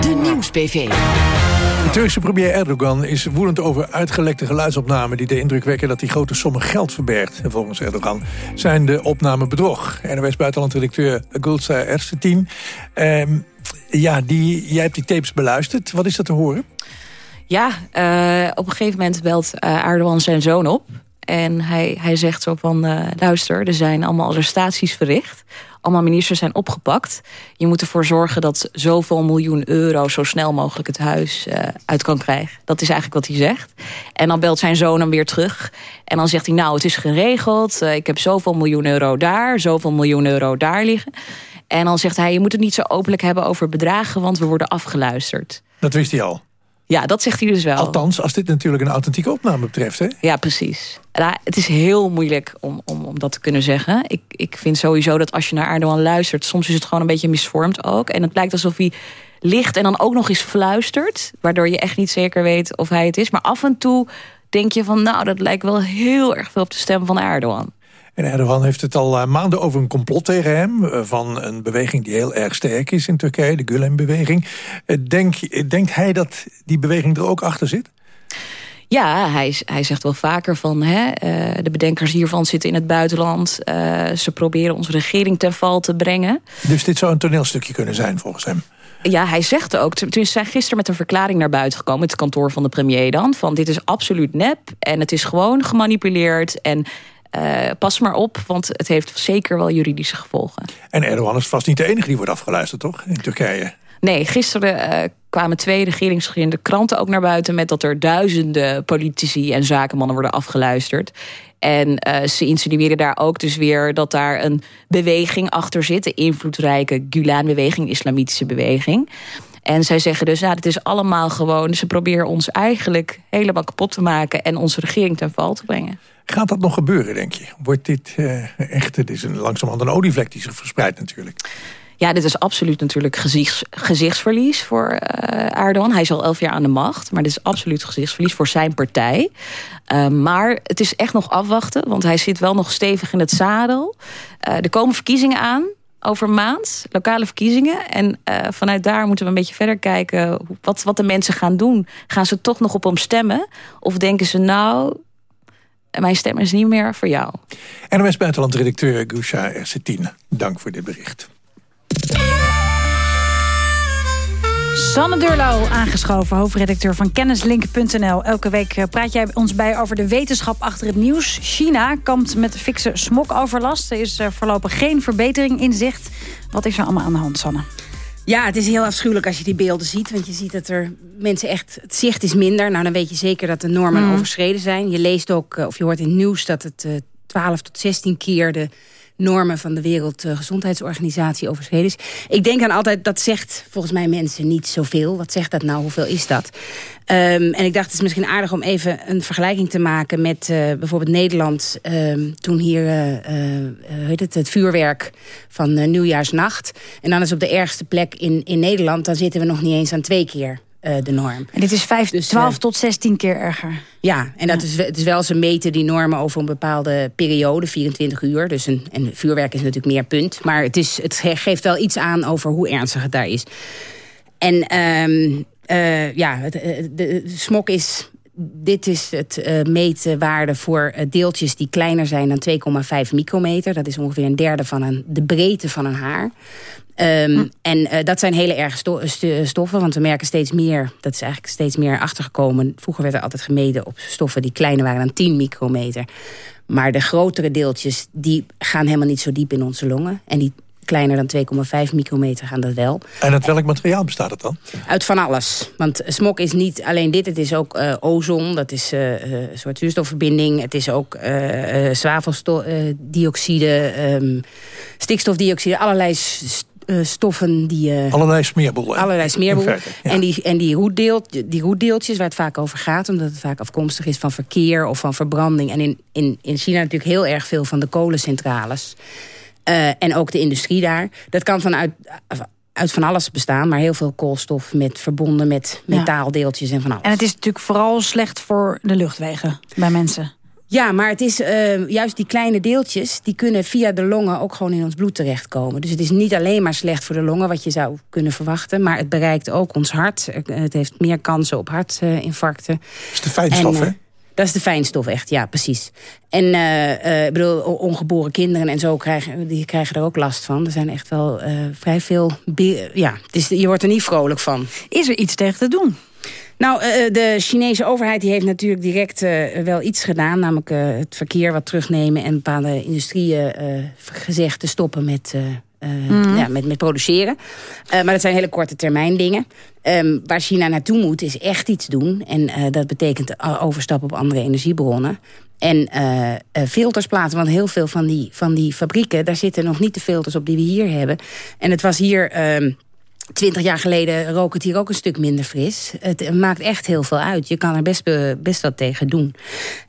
De Nieuws-PV. Turkse premier Erdogan is woedend over uitgelekte geluidsopnamen... die de indruk wekken dat hij grote sommen geld verbergt. En volgens Erdogan zijn de opnamen bedrog. NOS buitenlandredacteur Gulsa Erstetin. Ehm, ja, die, jij hebt die tapes beluisterd. Wat is dat te horen? Ja, uh, op een gegeven moment belt uh, Erdogan zijn zoon op. En hij, hij zegt zo van, uh, luister, er zijn allemaal arrestaties verricht. Allemaal ministers zijn opgepakt. Je moet ervoor zorgen dat zoveel miljoen euro... zo snel mogelijk het huis uh, uit kan krijgen. Dat is eigenlijk wat hij zegt. En dan belt zijn zoon hem weer terug. En dan zegt hij, nou, het is geregeld. Uh, ik heb zoveel miljoen euro daar, zoveel miljoen euro daar liggen. En dan zegt hij, je moet het niet zo openlijk hebben over bedragen... want we worden afgeluisterd. Dat wist hij al? Ja, dat zegt hij dus wel. Althans, als dit natuurlijk een authentieke opname betreft, hè? Ja, precies. Nou, het is heel moeilijk om, om, om dat te kunnen zeggen. Ik, ik vind sowieso dat als je naar Erdogan luistert... soms is het gewoon een beetje misvormd ook. En het lijkt alsof hij ligt en dan ook nog eens fluistert... waardoor je echt niet zeker weet of hij het is. Maar af en toe denk je van... nou, dat lijkt wel heel erg veel op de stem van Erdogan. En Erdogan heeft het al maanden over een complot tegen hem... van een beweging die heel erg sterk is in Turkije, de Gulen-beweging. Denk, denkt hij dat die beweging er ook achter zit? Ja, hij, hij zegt wel vaker van... Hè, de bedenkers hiervan zitten in het buitenland. Uh, ze proberen onze regering ten val te brengen. Dus dit zou een toneelstukje kunnen zijn volgens hem? Ja, hij zegt ook, tenminste zijn gisteren met een verklaring naar buiten gekomen... het kantoor van de premier dan, van dit is absoluut nep... en het is gewoon gemanipuleerd en uh, pas maar op, want het heeft zeker wel juridische gevolgen. En Erdogan is vast niet de enige die wordt afgeluisterd, toch? In Turkije. Nee, gisteren uh, kwamen twee regeringsgerichte kranten ook naar buiten... met dat er duizenden politici en zakenmannen worden afgeluisterd. En uh, ze insinueren daar ook dus weer dat daar een beweging achter zit. De invloedrijke Gulen-beweging, islamitische beweging. En zij zeggen dus, ja, het is allemaal gewoon... ze proberen ons eigenlijk helemaal kapot te maken... en onze regering ten val te brengen. Gaat dat nog gebeuren, denk je? Wordt dit uh, echt... Het is een, langzamerhand een olievlek die zich verspreidt natuurlijk. Ja, dit is absoluut natuurlijk gezichts, gezichtsverlies voor uh, Erdogan. Hij is al elf jaar aan de macht, maar dit is absoluut gezichtsverlies voor zijn partij. Uh, maar het is echt nog afwachten, want hij zit wel nog stevig in het zadel. Uh, er komen verkiezingen aan over maand, lokale verkiezingen. En vanuit daar moeten we een beetje verder kijken wat, wat de mensen gaan doen. Gaan ze toch nog op hem stemmen? Of denken ze nou, mijn stem is niet meer voor jou. NOS Buitenland-redacteur Gusha Ersetine, dank voor dit bericht. Sanne Durlo aangeschoven, hoofdredacteur van kennislink.nl. Elke week eh, praat jij ons bij over de wetenschap achter het nieuws. China kampt met fikse smokoverlast. Er is eh, voorlopig geen verbetering in zicht. Wat is er allemaal aan de hand, Sanne? Ja, het is heel afschuwelijk als je die beelden ziet. Want je ziet dat er mensen echt... Het zicht is minder. Nou, dan weet je zeker dat de normen mm. overschreden zijn. Je leest ook, eh, of je hoort in het nieuws... dat het 12 tot 16 keer de normen van de Wereldgezondheidsorganisatie overschreden is. Ik denk aan altijd, dat zegt volgens mij mensen niet zoveel. Wat zegt dat nou? Hoeveel is dat? Um, en ik dacht, het is misschien aardig om even een vergelijking te maken met uh, bijvoorbeeld Nederland. Um, toen hier uh, heet het, het vuurwerk van nieuwjaarsnacht. En dan is op de ergste plek in, in Nederland, dan zitten we nog niet eens aan twee keer uh, de norm. En dit is 5, dus, 12 uh, tot 16 keer erger. Ja, en dat ja. Is, het is wel, ze meten die normen over een bepaalde periode, 24 uur. Dus een, en vuurwerk is natuurlijk meer punt. Maar het, is, het geeft wel iets aan over hoe ernstig het daar is. En um, uh, ja, het, de, de smok is dit is het uh, meetwaarde voor uh, deeltjes die kleiner zijn dan 2,5 micrometer. Dat is ongeveer een derde van een, de breedte van een haar. Um, hm. En uh, dat zijn hele erge sto stoffen, want we merken steeds meer... dat is eigenlijk steeds meer achtergekomen. Vroeger werd er altijd gemeten op stoffen die kleiner waren dan 10 micrometer. Maar de grotere deeltjes die gaan helemaal niet zo diep in onze longen. En die kleiner dan 2,5 micrometer gaan dat wel. En uit welk materiaal bestaat het dan? Uit van alles. Want smok is niet alleen dit, het is ook uh, ozon, dat is uh, een soort zuurstofverbinding. Het is ook uh, zwaveldioxide, um, stikstofdioxide, allerlei stoffen die... Uh, allerlei smeerboel. Allerlei smeerboel. Feite, ja. En, die, en die, roetdeel, die roetdeeltjes waar het vaak over gaat... omdat het vaak afkomstig is van verkeer of van verbranding. En in, in, in China natuurlijk heel erg veel van de kolencentrales. Uh, en ook de industrie daar. Dat kan vanuit uit van alles bestaan, maar heel veel koolstof met verbonden met metaaldeeltjes en van alles. En het is natuurlijk vooral slecht voor de luchtwegen bij mensen. Ja, maar het is uh, juist die kleine deeltjes... die kunnen via de longen ook gewoon in ons bloed terechtkomen. Dus het is niet alleen maar slecht voor de longen... wat je zou kunnen verwachten, maar het bereikt ook ons hart. Het heeft meer kansen op hartinfarcten. Dat is de fijnstof, hè? Dat is de fijnstof, echt, ja, precies. En uh, uh, bedoel, ongeboren kinderen en zo krijgen, die krijgen er ook last van. Er zijn echt wel uh, vrij veel... Ja, dus je wordt er niet vrolijk van. Is er iets tegen te doen? Nou, de Chinese overheid die heeft natuurlijk direct uh, wel iets gedaan. Namelijk het verkeer wat terugnemen en bepaalde industrieën gezegd te stoppen met, mm. ja, met, met produceren. maar dat zijn hele korte termijn dingen. Um, waar China naartoe moet is echt iets doen. En dat betekent overstappen op andere energiebronnen. En filters plaatsen. Want heel veel van die, van die fabrieken... daar zitten nog niet de filters op die we hier hebben. En het was hier... Um, Twintig jaar geleden rook het hier ook een stuk minder fris. Het maakt echt heel veel uit. Je kan er best, best wat tegen doen.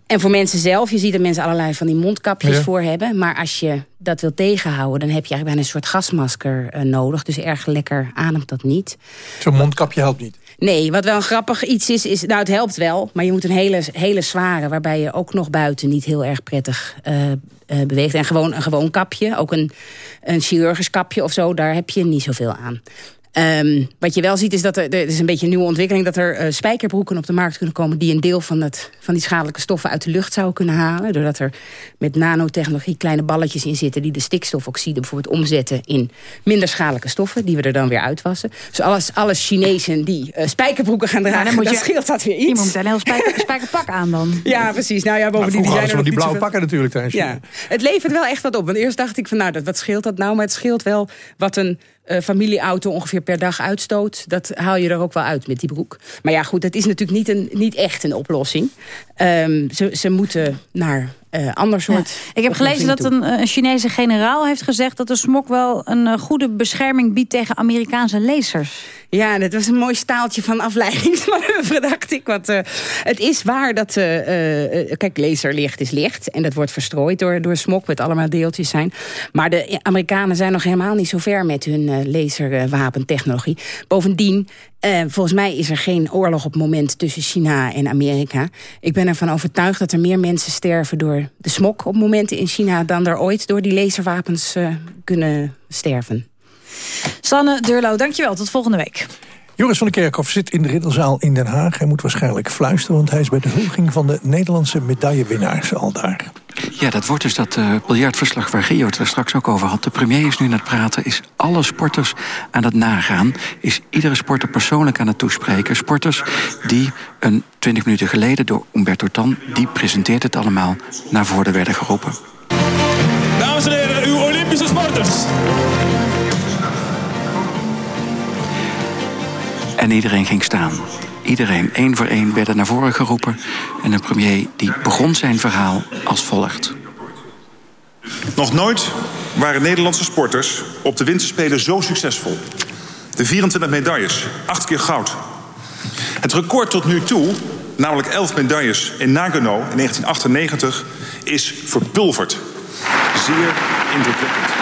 En voor mensen zelf, je ziet dat mensen allerlei van die mondkapjes ja. voor hebben. Maar als je dat wil tegenhouden, dan heb je eigenlijk bijna een soort gasmasker uh, nodig. Dus erg lekker ademt dat niet. Zo'n mondkapje helpt niet? Nee, wat wel een grappig iets is, is nou het helpt wel. Maar je moet een hele, hele zware, waarbij je ook nog buiten niet heel erg prettig uh, uh, beweegt. En gewoon een gewoon kapje, ook een, een chirurgisch kapje of zo, daar heb je niet zoveel aan. Um, wat je wel ziet is dat er, er is een beetje een nieuwe ontwikkeling... dat er uh, spijkerbroeken op de markt kunnen komen... die een deel van, het, van die schadelijke stoffen uit de lucht zouden kunnen halen. Doordat er met nanotechnologie kleine balletjes in zitten... die de stikstofoxide bijvoorbeeld omzetten in minder schadelijke stoffen... die we er dan weer uitwassen. Dus alles, alle Chinezen die uh, spijkerbroeken gaan dragen, ja, dan, scheelt dat weer iets. Iemand moet een heel spijker, spijkerpak aan dan. Ja, precies. Nou ja, bovendien die zijn er die blauwe pakken natuurlijk thuis. Ja. Het levert wel echt wat op. Want eerst dacht ik van nou, dat, wat scheelt dat nou? Maar het scheelt wel wat een uh, familieauto ongeveer per dag uitstoot. Dat haal je er ook wel uit met die broek. Maar ja, goed, dat is natuurlijk niet, een, niet echt een oplossing. Um, ze, ze moeten naar uh, ander soort... Ik heb gelezen dat een, een, Chinese generaal heeft gezegd... dat de smok wel een goede bescherming biedt tegen Amerikaanse lasers. Ja, dat was een mooi staaltje van afleidingsmanoeuvre, dacht ik. Want, uh, het is waar dat... Kijk, laserlicht is licht. En dat wordt verstrooid door, door smok, wat allemaal deeltjes zijn. Maar de Amerikanen zijn nog helemaal niet zo ver met hun laserwapentechnologie. Bovendien, volgens mij is er geen oorlog op het moment tussen China en Amerika. Ik ben ervan overtuigd dat er meer mensen sterven door de smok op momenten in China... dan er ooit door die laserwapens kunnen sterven. Sanne Deurlo, dankjewel. Tot volgende week. Joris van der Kerkhoff zit in de Ridderzaal in Den Haag. Hij moet waarschijnlijk fluisteren, want hij is bij de huldiging van de Nederlandse medaillewinnaars al daar. Ja, dat wordt dus dat uh, biljartverslag waar Gio het er straks ook over had. De premier is nu aan het praten, is alle sporters aan het nagaan. Is iedere sporter persoonlijk aan het toespreken. Sporters die een 20 minuten geleden door Umberto Tan... die presenteert het allemaal, naar voren werden geroepen. Dames en heren, uw Olympische sporters. En iedereen ging staan. Iedereen, één voor één, werden naar voren geroepen. En de premier die begon zijn verhaal als volgt. Nog nooit waren Nederlandse sporters op de winterspelen zo succesvol. De 24 medailles, acht keer goud. Het record tot nu toe, namelijk 11 medailles in Nagano in 1998, is verpulverd. Zeer indrukwekkend.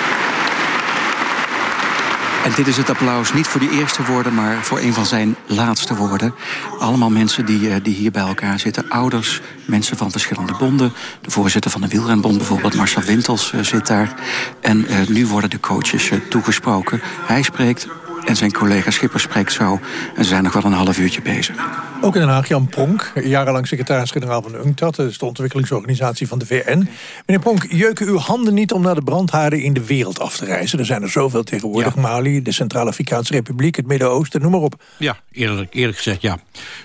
En dit is het applaus niet voor die eerste woorden, maar voor een van zijn laatste woorden. Allemaal mensen die, eh, die hier bij elkaar zitten. Ouders, mensen van verschillende bonden. De voorzitter van de wielrenbond bijvoorbeeld, Marcel Wintels, eh, zit daar. En uh, nu worden de coaches toegesproken. Hij spreekt en zijn collega Schipper spreekt zo. En ze zijn nog wel een half uurtje bezig. Ook in Den Haag, Jan Pronk, jarenlang secretaris-generaal van de UNCTAD... dat is de ontwikkelingsorganisatie van de VN. Meneer Pronk, jeuken uw handen niet om naar de brandhaarden in de wereld af te reizen? Er zijn er zoveel tegenwoordig. Mali, de Centraal-Afrikaanse Republiek, het Midden-Oosten, noem maar op. Ja, eerlijk, eerlijk gezegd ja.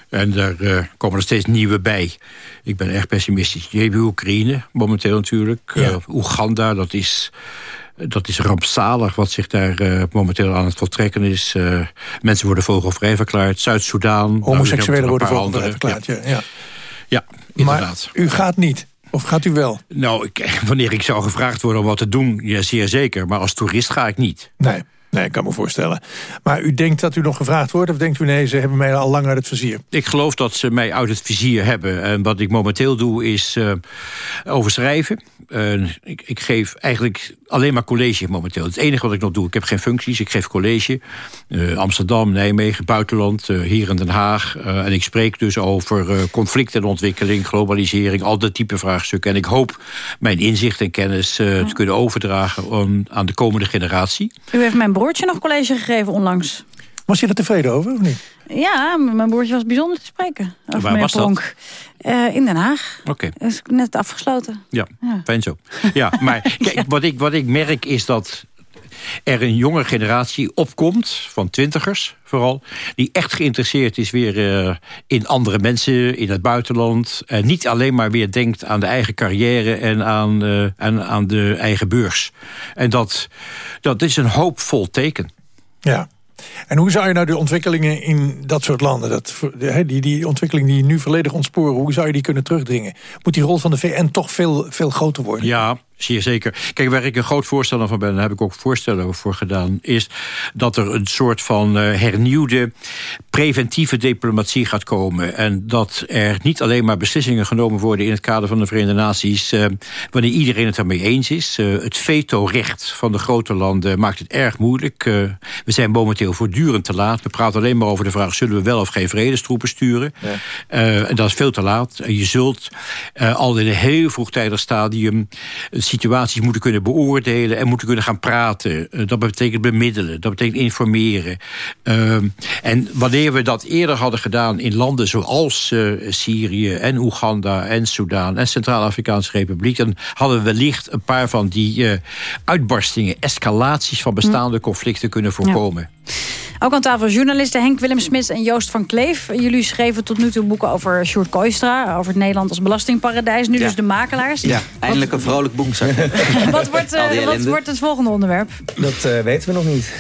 En daar uh, komen er steeds nieuwe bij. Ik ben echt pessimistisch. Je hebt Oekraïne momenteel natuurlijk. Ja. Uh, Oeganda, dat is dat is rampzalig wat zich daar uh, momenteel aan het voltrekken is. Uh, mensen worden vogelvrij verklaard. Zuid-Soedan. Homoseksuelen nou, worden vogelvrij verklaard, ja. ja. Ja, inderdaad. Maar u gaat niet? Of gaat u wel? Nou, ik, wanneer ik zou gevraagd worden om wat te doen, ja, zeer zeker. Maar als toerist ga ik niet. Nee. Nee, ik kan me voorstellen. Maar u denkt dat u nog gevraagd wordt? Of denkt u nee, ze hebben mij al lang uit het vizier? Ik geloof dat ze mij uit het vizier hebben. En wat ik momenteel doe is uh, overschrijven. Uh, ik, ik, geef eigenlijk alleen maar college momenteel. Het enige wat ik nog doe, ik heb geen functies. Ik geef college. Uh, Amsterdam, Nijmegen, buitenland, hier in Den Haag. en ik spreek dus over conflict en ontwikkeling, globalisering. Al dat type vraagstukken. En ik hoop mijn inzicht en kennis te kunnen overdragen aan de komende generatie. U heeft mijn broertje nog college gegeven onlangs. Was je er tevreden over of niet? Ja, mijn broertje was bijzonder te spreken. Over Waar was Pronk. dat? Uh, in Den Haag. Oké. Okay. is net afgesloten. Ja, ja, fijn zo. Ja, maar kijk, wat ik, wat ik merk is dat er een jonge generatie opkomt, van twintigers vooral... die echt geïnteresseerd is weer uh, in andere mensen, in het buitenland... en niet alleen maar weer denkt aan de eigen carrière en aan, uh, en aan de eigen beurs. En dat, dat is een hoopvol teken. Ja, en hoe zou je nou de ontwikkelingen in dat soort landen... Dat, die, die ontwikkeling die nu volledig ontsporen... hoe zou je die kunnen terugdringen? Moet die rol van de VN toch veel, veel groter worden? Ja, Zeer zeker. Kijk, waar ik een groot voorstander van ben... daar heb ik ook voorstellen voor gedaan... is dat er een soort van uh, hernieuwde preventieve diplomatie gaat komen. En dat er niet alleen maar beslissingen genomen worden... in het kader van de Verenigde Naties... Uh, wanneer iedereen het ermee eens is. Uh, het vetorecht van de grote landen maakt het erg moeilijk. we zijn momenteel voortdurend te laat. We praten alleen maar over de vraag... zullen we wel of geen vredestroepen sturen? Ja. en dat is veel te laat. je zult al in een heel vroegtijdig stadium situaties moeten kunnen beoordelen... en moeten kunnen gaan praten. Uh, dat betekent bemiddelen, dat betekent informeren. Uh, en wanneer we dat eerder hadden gedaan in landen zoals uh, Syrië... en Oeganda en Soudaan en Centraal-Afrikaanse Republiek... dan hadden we wellicht een paar van die uh, uitbarstingen... escalaties van bestaande hm. conflicten kunnen voorkomen. Ja. Ook aan tafel journalisten Henk Willem Smits en Joost van Kleef. Jullie schreven tot nu toe boeken over Sjoerd Kooistra... over het Nederland als belastingparadijs. Nu dus de makelaars. Ja, eindelijk een vrolijk boek. wat wordt, uh, wat wordt het volgende onderwerp? Dat uh, weten we nog niet.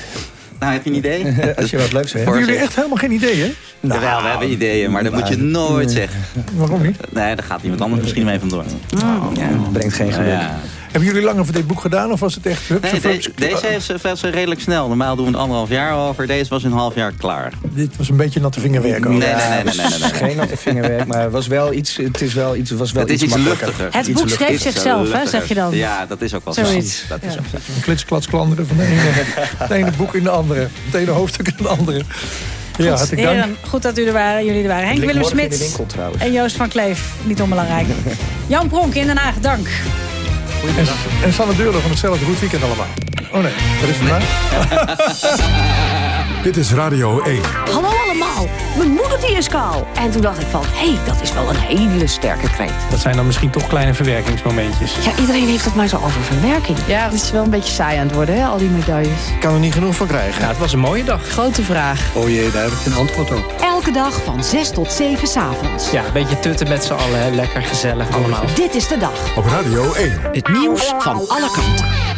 Nou, heb je een idee? Als je wat leuks hebt. Hebben jullie echt helemaal geen ideeën? Nou, Jawel, we hebben ideeën, maar dat moet je nooit zeggen. Waarom niet? Nee, daar gaat iemand anders misschien mee vandoor. Oh, ja, brengt geen geluk. Ja. Hebben jullie lang over dit boek gedaan of was het echt... hup, Nee, zo deze, deze is best wel redelijk snel. Normaal doen we het anderhalf jaar over. Deze was in een half jaar klaar. Dit was een beetje natte vingerwerk ook. Nee, nee, nee. nee, nee, nee, nee. Geen natte vingerwerk, maar het was wel iets, het is wel iets, was wel Het is iets makkelijker. luchtiger. Het Iets boek schreef luchtiger. zichzelf, hè, zeg je dan. Ja, dat is ook wel zo. Zoiets. Dat is ook zo. Een klitsklatsklander van de ene, het ene boek in de andere. Het ene hoofdstuk in de andere. Ja, hartelijk dank. Heren, goed dat u er waren, jullie er waren. Henk Willem de Smits en Joost van Kleef, niet onbelangrijk. Jan Pronk in Den Haag, dank. En, en Sanne Deurler van hetzelfde goed weekend allemaal. Oh nee, dat is vandaag. Dit is Radio 1. Hallo allemaal, mijn moeder die is kaal. En toen dacht ik van, hé, hey, dat is wel een hele sterke kreet. Dat zijn dan misschien toch kleine verwerkingsmomentjes. Ja, iedereen heeft het maar zo over verwerking. Ja, het is wel een beetje saai aan het worden, hè, al die medailles. Ik kan er niet genoeg van krijgen. Ja, het was een mooie dag. Grote vraag. Oh jee, daar heb ik een antwoord op. Elke dag van 6 tot 7 s'avonds. Ja, een beetje tutten met z'n allen. Hè. Lekker gezellig allemaal. Dit is de dag. Op Radio 1. Het nieuws van alle kanten.